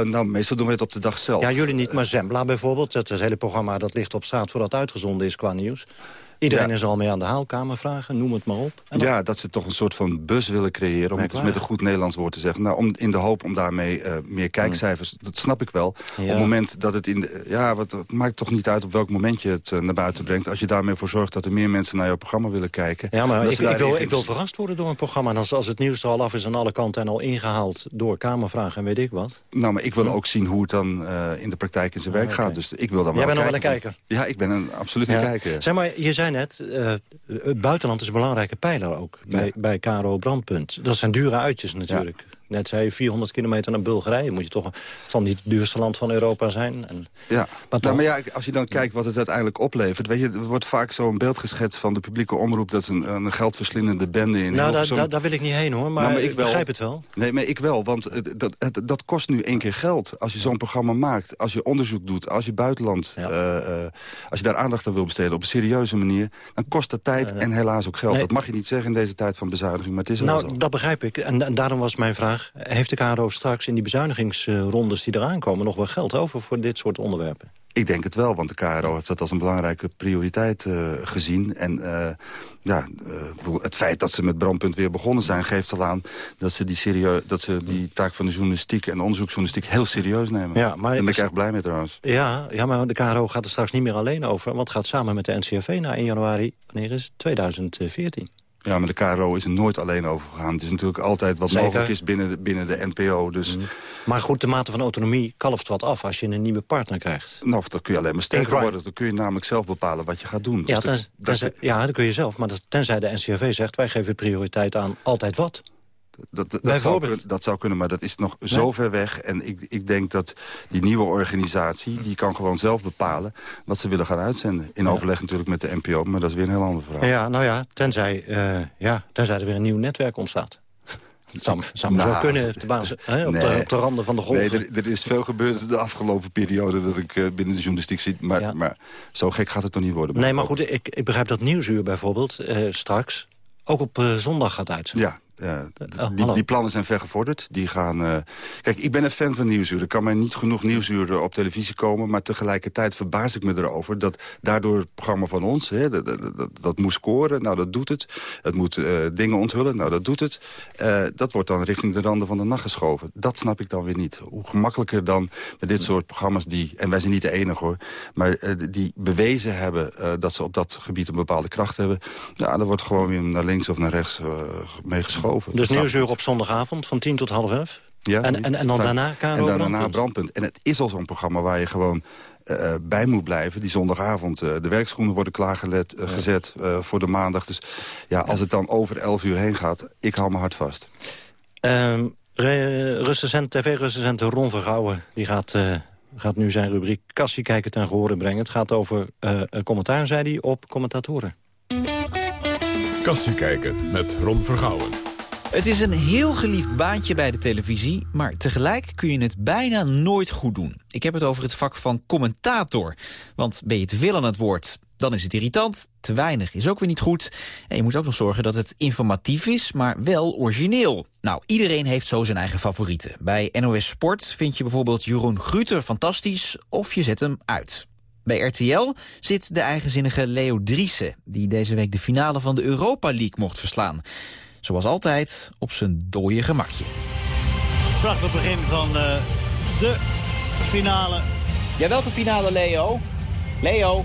Uh, nou, meestal doen we het op de dag zelf. Ja, jullie niet, maar Zembla bijvoorbeeld. Het, het hele programma dat ligt op straat voordat uitgezonden is qua nieuws. Iedereen ja. is al mee aan de haalkamer vragen, noem het maar op. Ja, dat ze toch een soort van bus willen creëren... om het dus met een goed Nederlands woord te zeggen. Nou, om, in de hoop om daarmee uh, meer kijkcijfers... Mm. dat snap ik wel. Ja. Op het moment dat het in de... Ja, wat, het maakt toch niet uit op welk moment je het uh, naar buiten brengt... als je daarmee voor zorgt dat er meer mensen naar jouw programma willen kijken. Ja, maar ik, ik, wil, ik wil verrast worden door een programma. En als, als het nieuws er al af is aan alle kanten... en al ingehaald door kamervragen en weet ik wat. Nou, maar ik wil ook zien hoe het dan uh, in de praktijk in zijn werk okay. gaat. Dus ik wil dan wel Jij bent nog wel een kijker? Ja, ik ben een, absoluut een kijker. Zeg maar, je zei net het buitenland is een belangrijke pijler ook bij, ja. bij KRO Brandpunt. Dat zijn dure uitjes natuurlijk. Net zei je 400 kilometer naar Bulgarije. Moet je toch, zal niet het duurste land van Europa zijn. En, ja, maar, nou, maar ja, als je dan kijkt wat het uiteindelijk oplevert... Weet je, er wordt vaak zo'n beeld geschetst van de publieke omroep... dat is een, een geldverslindende bende in Nou, daar, daar, daar wil ik niet heen hoor, maar, nou, maar ik, ik begrijp het wel. Nee, maar ik wel, want het, dat, het, dat kost nu één keer geld. Als je zo'n programma maakt, als je onderzoek doet... als je buitenland, ja. uh, uh, als je daar aandacht aan wil besteden op een serieuze manier... dan kost dat tijd en helaas ook geld. Nee. Dat mag je niet zeggen in deze tijd van bezuiniging, maar het is nou, wel zo. dat begrijp ik. En, en daarom was mijn vraag, heeft de KRO straks in die bezuinigingsrondes die eraan komen... nog wel geld over voor dit soort onderwerpen? Ik denk het wel, want de KRO heeft dat als een belangrijke prioriteit uh, gezien. En uh, ja, uh, het feit dat ze met Brandpunt weer begonnen zijn... geeft al aan dat ze die, serieus, dat ze die taak van de journalistiek en de onderzoeksjournalistiek heel serieus nemen. Ja, maar Daar ben ik erg blij mee trouwens. Ja, ja, maar de KRO gaat er straks niet meer alleen over. Want gaat samen met de NCRV na 1 januari, wanneer is het? 2014. Ja, maar de KRO is er nooit alleen over gegaan. Het is natuurlijk altijd wat Zeker. mogelijk is binnen de, binnen de NPO. Dus... Mm. Maar goed, de mate van autonomie kalft wat af als je een nieuwe partner krijgt. Nou, dan kun je alleen maar sterker worden. Dan kun je namelijk zelf bepalen wat je gaat doen. Ja, dus ten, dat, tenzij, dat, ja dat kun je zelf. Maar dat, tenzij de NCRV zegt, wij geven prioriteit aan altijd wat. Dat, dat, dat, zou kunnen, dat, zou kunnen, maar dat is nog nee. zo ver weg. En ik, ik denk dat die nieuwe organisatie... die kan gewoon zelf bepalen wat ze willen gaan uitzenden. In ja. overleg natuurlijk met de NPO, maar dat is weer een heel ander verhaal. Ja, nou ja, tenzij, uh, ja, tenzij er weer een nieuw netwerk ontstaat. Dat zou, zou nou, zo kunnen, de, basis, hè, op, nee, de, op de randen van de golf. Nee, er, er, is veel gebeurd de afgelopen periode... dat ik uh, binnen de journalistiek zie. Maar, ja. maar, zo gek gaat het toch niet worden. Nee, maar goed, ik, ik begrijp dat Nieuwsuur bijvoorbeeld uh, straks... ook op zondag gaat uitzenden. Ja, ja, oh, die, die, plannen zijn ver gevorderd. Die gaan, uh... Kijk, ik ben een fan van Nieuwsuur. Er kan mij niet genoeg Nieuwsuur op televisie komen... maar tegelijkertijd verbaas ik me erover... dat daardoor het programma van ons, hè, dat, dat, dat, dat moet scoren. Nou, dat doet het. Het moet uh, dingen onthullen. Nou, dat doet het. Uh, dat wordt dan richting de randen van de nacht geschoven. Dat snap ik dan weer niet. Hoe gemakkelijker dan met dit soort programma's die... en wij zijn niet de enige hoor... maar die bewezen hebben dat ze op dat gebied een bepaalde kracht hebben... ja, dan wordt gewoon weer naar links of naar rechts meegeschoven. Dus Nieuwsuur op zondagavond van 10 tot half 11? Ja, en, en, en dan daarna KRO En dan daarna brandpunt. En het is al zo'n programma waar je gewoon uh, bij moet blijven. Die zondagavond, uh, de werkschoenen worden klaargezet uh, gezet, voor de maandag. Dus ja, als het dan over 11 uur heen gaat, ik hou me hard vast. Ehm, recensent, TV-recensent Ron Vergouwen die gaat, eh, gaat nu zijn rubriek Kassie kijken ten gehore brengen. Het gaat over eh, commentaar, zei hij, op commentatoren. Kassie kijken met Ron Vergouwen. Het is een heel geliefd baantje bij de televisie... maar tegelijk kun je het bijna nooit goed doen. Ik heb het over het vak van commentator. Want ben je te veel aan het woord, dan is het irritant. Te weinig is ook weer niet goed. En je moet ook nog zorgen dat het informatief is, maar wel origineel. Nou, iedereen heeft zo zijn eigen favorieten. Bij NOS Sport vind je bijvoorbeeld Jeroen Gruter fantastisch... of je zet hem uit. Bij RTL zit de eigenzinnige Leo Driessen... die deze week de finale van de Europa League mocht verslaan. Zoals altijd op zijn dode gemakje. Prachtig begin van uh, de finale. Ja, welke finale, Leo? Leo,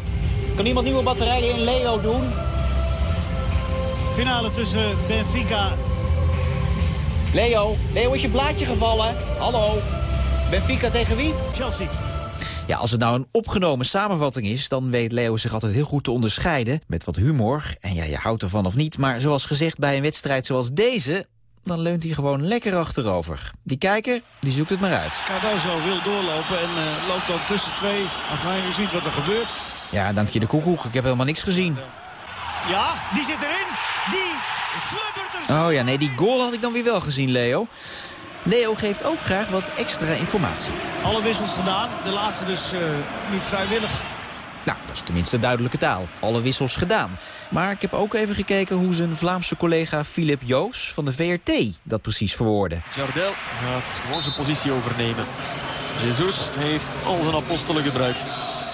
kan iemand nieuwe batterijen in Leo doen? Finale tussen Benfica... Leo, Leo, is je blaadje gevallen? Hallo? Benfica tegen wie? Chelsea. Ja, als het nou een opgenomen samenvatting is... dan weet Leo zich altijd heel goed te onderscheiden. Met wat humor. En ja, je houdt ervan of niet. Maar zoals gezegd, bij een wedstrijd zoals deze... dan leunt hij gewoon lekker achterover. Die kijker, die zoekt het maar uit. Cardozo wil doorlopen en uh, loopt dan tussen twee. Enfin, je ziet wat er gebeurt. Ja, dank je de koekoek. Ik heb helemaal niks gezien. Ja, die zit erin. Die flubbert er Oh ja, nee, die goal had ik dan weer wel gezien, Leo. Leo geeft ook graag wat extra informatie. Alle wissels gedaan, de laatste dus uh, niet vrijwillig. Nou, dat is tenminste duidelijke taal. Alle wissels gedaan. Maar ik heb ook even gekeken hoe zijn Vlaamse collega Philip Joos van de VRT dat precies verwoordde. Jardel gaat gewoon zijn positie overnemen. Jesus heeft al zijn apostelen gebruikt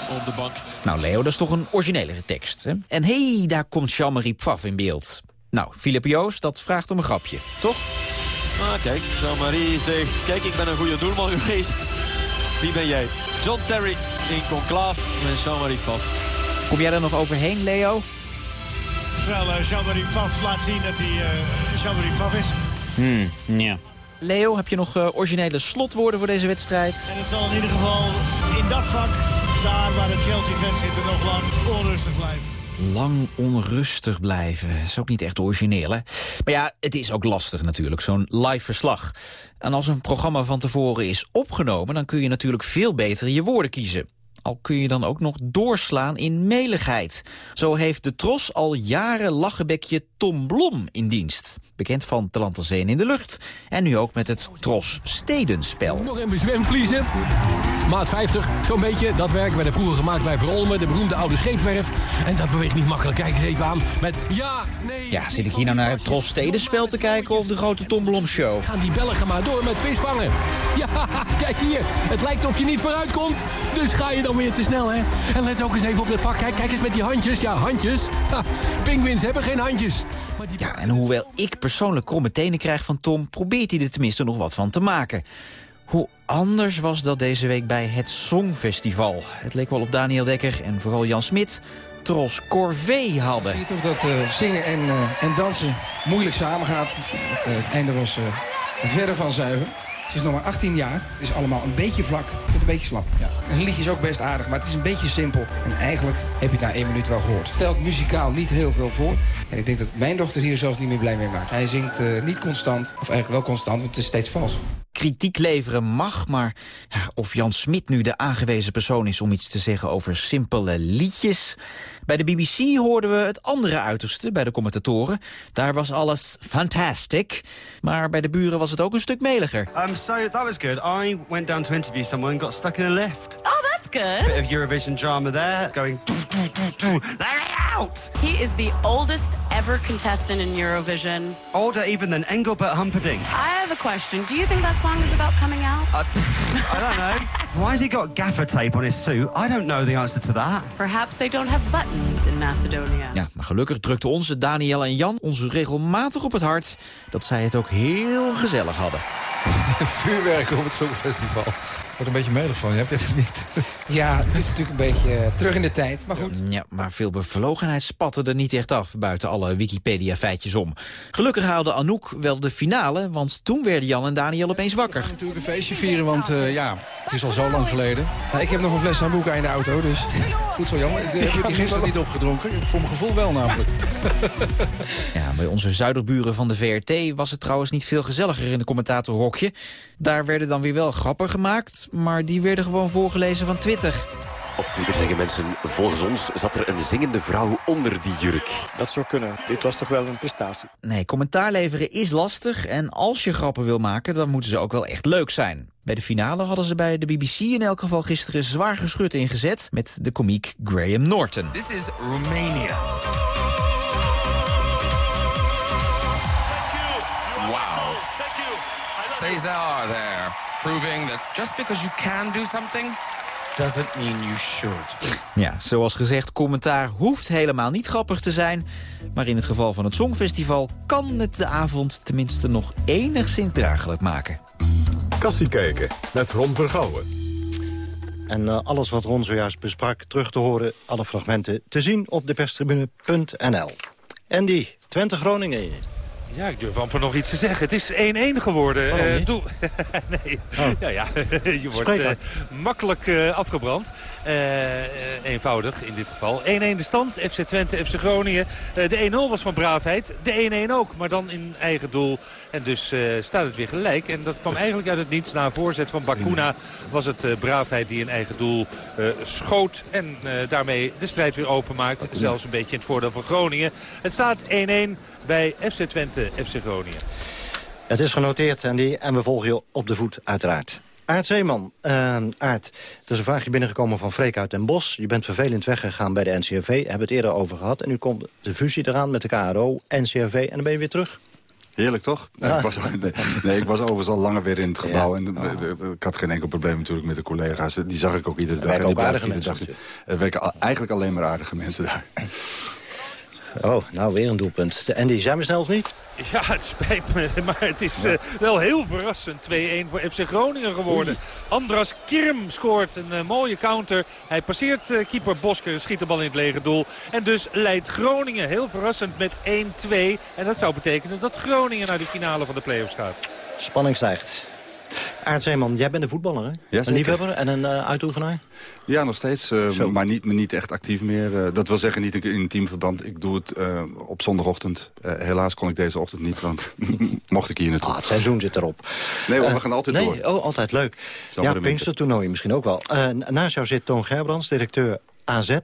op de bank. Nou Leo, dat is toch een originelere tekst. Hè? En hé, hey, daar komt Jean-Marie Pfaff in beeld. Nou, Philip Joos, dat vraagt om een grapje, toch? Ah, kijk, Jean-Marie zegt... Kijk, ik ben een goede doelman geweest. Wie ben jij? John Terry in conclave met Jean-Marie Pfaff. Kom jij er nog overheen, Leo? Terwijl uh, Jean-Marie Pfaff laat zien dat hij uh, Jean-Marie Pfaff is. Hmm, ja. Leo, heb je nog uh, originele slotwoorden voor deze wedstrijd? En het zal in ieder geval in dat vak, daar waar de Chelsea-fans zitten, nog lang onrustig blijven lang onrustig blijven. is ook niet echt origineel, hè? Maar ja, het is ook lastig natuurlijk, zo'n live verslag. En als een programma van tevoren is opgenomen... dan kun je natuurlijk veel beter je woorden kiezen. Al kun je dan ook nog doorslaan in meligheid. Zo heeft de Tros al jaren lachenbekje Tom Blom in dienst. Bekend van als Zeen in de lucht. En nu ook met het Tros Stedenspel. Nog een zwemvliezen. Maat 50, zo'n beetje. Dat werk werd vroeger gemaakt bij Verolmen, de beroemde oude scheepswerf. En dat beweegt niet makkelijk. Kijk eens even aan met ja, nee... Ja, zit ik hier nou naar het Tros Stedenspel te kijken of de grote Tom Blom show? Gaan die Belgen maar door met visvangen. Ja, kijk hier. Het lijkt of je niet vooruit komt. Dus ga je dan weer te snel, hè? En let ook eens even op het pak. Kijk, kijk eens met die handjes. Ja, handjes. Ha, hebben geen handjes. Ja, en hoewel ik persoonlijk kromme tenen krijg van Tom... probeert hij er tenminste nog wat van te maken. Hoe anders was dat deze week bij het Songfestival. Het leek wel of Daniel Dekker en vooral Jan Smit... Tros Corvée hadden. Je toch dat uh, zingen en, uh, en dansen moeilijk samengaat. Het, het einde was verre van zuiver. Ze is nog maar 18 jaar. Het is allemaal een beetje vlak. Het een beetje slap. Ja. Het liedje is ook best aardig, maar het is een beetje simpel. En eigenlijk heb je het na één minuut wel gehoord. Stelt muzikaal niet heel veel voor. En ik denk dat mijn dochter hier zelfs niet meer blij mee maakt. Hij zingt uh, niet constant, of eigenlijk wel constant, want het is steeds vals. Kritiek leveren mag, maar ja, of Jan Smit nu de aangewezen persoon is om iets te zeggen over simpele liedjes. Bij de BBC hoorden we het andere uiterste bij de commentatoren. Daar was alles fantastic. Maar bij de buren was het ook een stuk meliger. Um, so that was good. I went down to interview someone and got stuck in a lift. Oh, that's good. Bit of Eurovision drama there, going. Let me out! He is the oldest ever contestant in Eurovision. Older even than Engelbert Humperdinck. I have a question. Do you think that song is about coming out? Uh, I don't know. Why has he got gaffer tape on his suit? I don't know the answer to that. Perhaps they don't have buttons in Macedonia. Ja, maar gelukkig drukte onze Daniel en Jan ons regelmatig op het hart... dat zij het ook heel gezellig hadden. Vuurwerk op het Songfestival. Wordt een beetje melig van, heb je het niet? Ja, het is natuurlijk een beetje uh, terug in de tijd, maar goed. Ja, maar veel bevlogenheid spatte er niet echt af... buiten alle Wikipedia-feitjes om. Gelukkig haalde Anouk wel de finale... want toen werden Jan en Daniel opeens wakker. We gaan natuurlijk een feestje vieren, want uh, ja, het is al zo lang geleden. Nou, ik heb nog een fles Sambuca in de auto, dus... Goed zo, Jan. Ik heb je die gisteren niet opgedronken. Voor mijn gevoel wel namelijk. Ja, bij onze zuiderburen van de VRT was het trouwens niet veel gezelliger in de Daar werden dan weer wel grappen gemaakt, maar die werden gewoon voorgelezen van Twitter. Op Twitter zeggen mensen, volgens ons zat er een zingende vrouw onder die jurk. Dat zou kunnen. Dit was toch wel een prestatie. Nee, commentaar leveren is lastig en als je grappen wil maken, dan moeten ze ook wel echt leuk zijn. Bij de finale hadden ze bij de BBC in elk geval gisteren zwaar geschut ingezet met de komiek Graham Norton. This is Romania. Cesar there, proving that just because you can do something doesn't mean you should. Ja, zoals gezegd, commentaar hoeft helemaal niet grappig te zijn. Maar in het geval van het Songfestival kan het de avond tenminste nog enigszins draaglijk maken. Kassie kijken met Ron Vergouwen. En uh, alles wat Ron zojuist besprak, terug te horen, alle fragmenten te zien op deperstribune.nl. Andy, Twente-Groningen. Ja, ik durf amper nog iets te zeggen. Het is 1-1 geworden. Doel... nee, Oh. ja, ja. je wordt eh, makkelijk eh, afgebrand. Eenvoudig in dit geval. 1-1 de stand. FC Twente, FC Groningen. De 1-0 was van Braafheid. De 1-1 ook, maar dan in eigen doel. En dus staat het weer gelijk. En dat kwam eigenlijk uit het niets. Na een voorzet van Bakuna was het Braafheid die in eigen doel schoot. En daarmee de strijd weer openmaakt. Zelfs een beetje in het voordeel van Groningen. Het staat 1-1 bij FC Twente, FC Groningen. Het is genoteerd, Andy, en we volgen je op de voet, uiteraard. Aart Zeeman, eh, Aart, er is een vraagje binnengekomen van Freek uit Den Bosch. Je bent vervelend weggegaan bij de NCRV, hebben we het eerder over gehad. En nu komt de fusie eraan met de KRO, NCRV, en dan ben je weer terug. Heerlijk, toch? Nee, ik, was, nee, nee, ik was overigens al langer weer in het gebouw. En eh, eh, ik had geen enkel probleem natuurlijk met de collega's. Die zag ik ook iedere dag. werken En die ook aardige mensen dag- Er werken eigenlijk alleen maar aardige mensen daar. Oh, nou weer een doelpunt. De Andy, zijn we snel of niet? Ja, het spijt me, maar het is eh, wel heel verrassend. 2-1 voor FC Groningen geworden. Andras Kirm scoort een eh, mooie counter. Hij passeert eh, keeper Bosker en schiet de bal in het lege doel. En dus leidt Groningen heel verrassend met 1-2. En dat zou betekenen dat Groningen naar de finale van de play-offs gaat. Spanning stijgt. Aart Zeeman, jij bent een voetballer, hè? een liefhebber en een uitoefenaar? Ja, nog steeds. eh, maar niet, niet echt actief meer. Eh, dat wil zeggen niet in een teamverband. Ik doe het op zondagochtend. Helaas kon ik deze ochtend niet, want mocht ik hier naartoe. Ah, het seizoen zit erop. Nee, we gaan altijd nee, door. Oh, altijd leuk. Zomer ja, en Pinkstertoernooi misschien ook wel. Naast jou zit Toon Gerbrands, directeur AZ.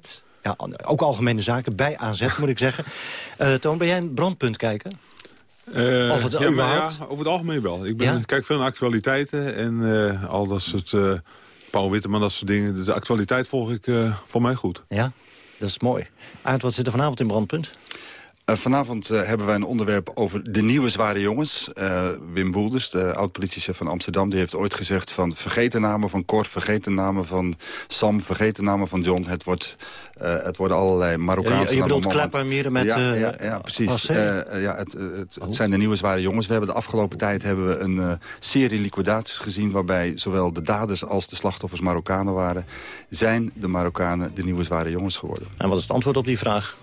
Ja, ook algemene zaken, bij AZ moet ik zeggen. Toon, ben jij een brandpunt kijken? Eh, Of het ja, ja, over het algemeen wel. Ik ben, Ja? kijk veel naar actualiteiten en eh, al dat soort... eh Paul Witteman, dat soort dingen. Dus de actualiteit volg ik voor mij goed. Ja, dat is mooi. Aart, wat zit er vanavond in brandpunt? Eh, vanavond eh, hebben wij een onderwerp over de nieuwe zware jongens. Eh, Wim Woelders, de oud-politiechef van Amsterdam... die heeft ooit gezegd van vergeet de namen van Cor... vergeet de namen van Sam, vergeet de namen van John. Het, wordt, het worden allerlei Marokkaanse Je- je namen. bedoelt moment. Klepper, Mieren met, Ja, ja, ja, precies. Ja, het, het, het, het zijn de nieuwe zware jongens. We hebben de afgelopen tijd hebben we een serie liquidaties gezien... waarbij zowel de daders als de slachtoffers Marokkanen waren. Zijn de Marokkanen de nieuwe zware jongens geworden? En wat is het antwoord op die vraag?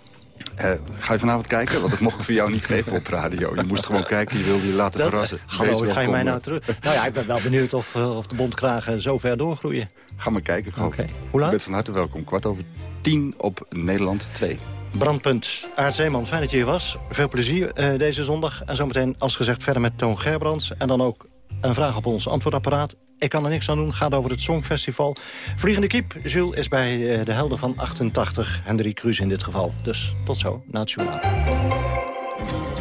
Eh, ga je vanavond kijken? Want dat mocht ik voor jou niet geven op radio. Je moest gewoon kijken, je wilde je laten verrassen. Hallo, ga je mij nou terug? Nou ja, ik ben wel benieuwd of, eh, of de bondkragen zo ver doorgroeien. Ga maar kijken, gewoon. Hoe laat? Je bent van harte welkom. Kwart over tien op Nederland 2. Brandpunt. Aart Zeeman, fijn dat je hier was. Veel plezier eh, deze zondag. En zometeen, als gezegd, verder met Toon Gerbrands. En dan ook een vraag op ons antwoordapparaat. Ik kan er niks aan doen, gaat over het Songfestival. Vliegende Kiep, Jules is bij eh, de helden van 88. Hendrik Cruz in dit geval. Dus tot zo, na het journaal.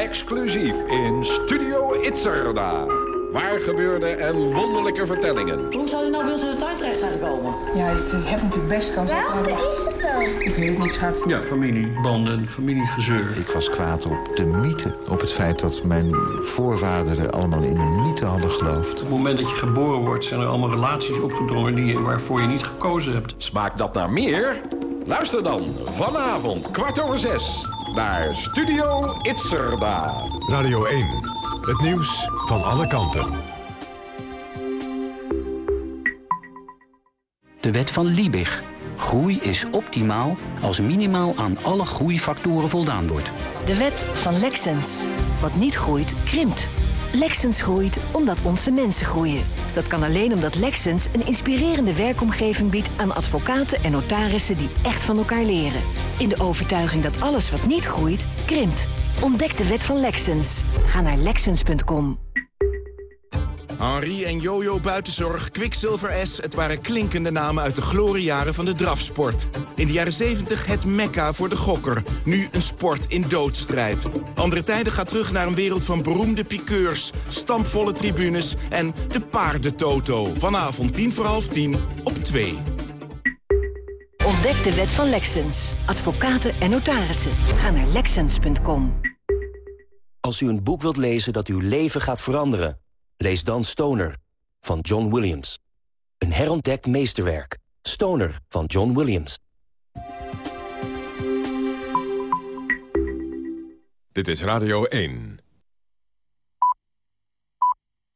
Exclusief in Studio Itzerda. Waar gebeurde en wonderlijke vertellingen. Hoe zou hij nou bij ons in de tuin terecht zijn gekomen? Ja, je hebt natuurlijk best kans Welke is het dan? Ik weet het niet, schat. Ja, familiebanden, familiegezeur. Ik was kwaad op de mythe. Op het feit dat mijn voorvaderen allemaal in een mythe hadden geloofd. Op het moment dat je geboren wordt... zijn er allemaal relaties opgedrongen die, waarvoor je niet gekozen hebt. Smaakt dat naar meer? Luister dan vanavond kwart over zes naar Studio Itzerda. Radio 1, het nieuws van alle kanten. De wet van Liebig. Groei is optimaal als minimaal aan alle groeifactoren voldaan wordt. De wet van Lexens. Wat niet groeit, krimpt. Lexens groeit omdat onze mensen groeien. Dat kan alleen omdat Lexens een inspirerende werkomgeving biedt aan advocaten en notarissen die echt van elkaar leren. In de overtuiging dat alles wat niet groeit, krimpt. Ontdek de wet van Lexens. Ga naar Lexens.com. Henri en Jojo Buitenzorg, Quicksilver S... het waren klinkende namen uit de gloriejaren van de drafsport. In de jaren 70 het mekka voor de gokker. Nu een sport in doodstrijd. Andere tijden gaat terug naar een wereld van beroemde piqueurs... stampvolle tribunes en de paardentoto. Vanavond tien voor half tien op 2. Ontdek de wet van Lexens. Advocaten en notarissen. Ga naar Lexens.com. Als u een boek wilt lezen dat uw leven gaat veranderen... lees dan Stoner van John Williams. Een herontdekt meesterwerk. Stoner van John Williams. Dit is Radio 1.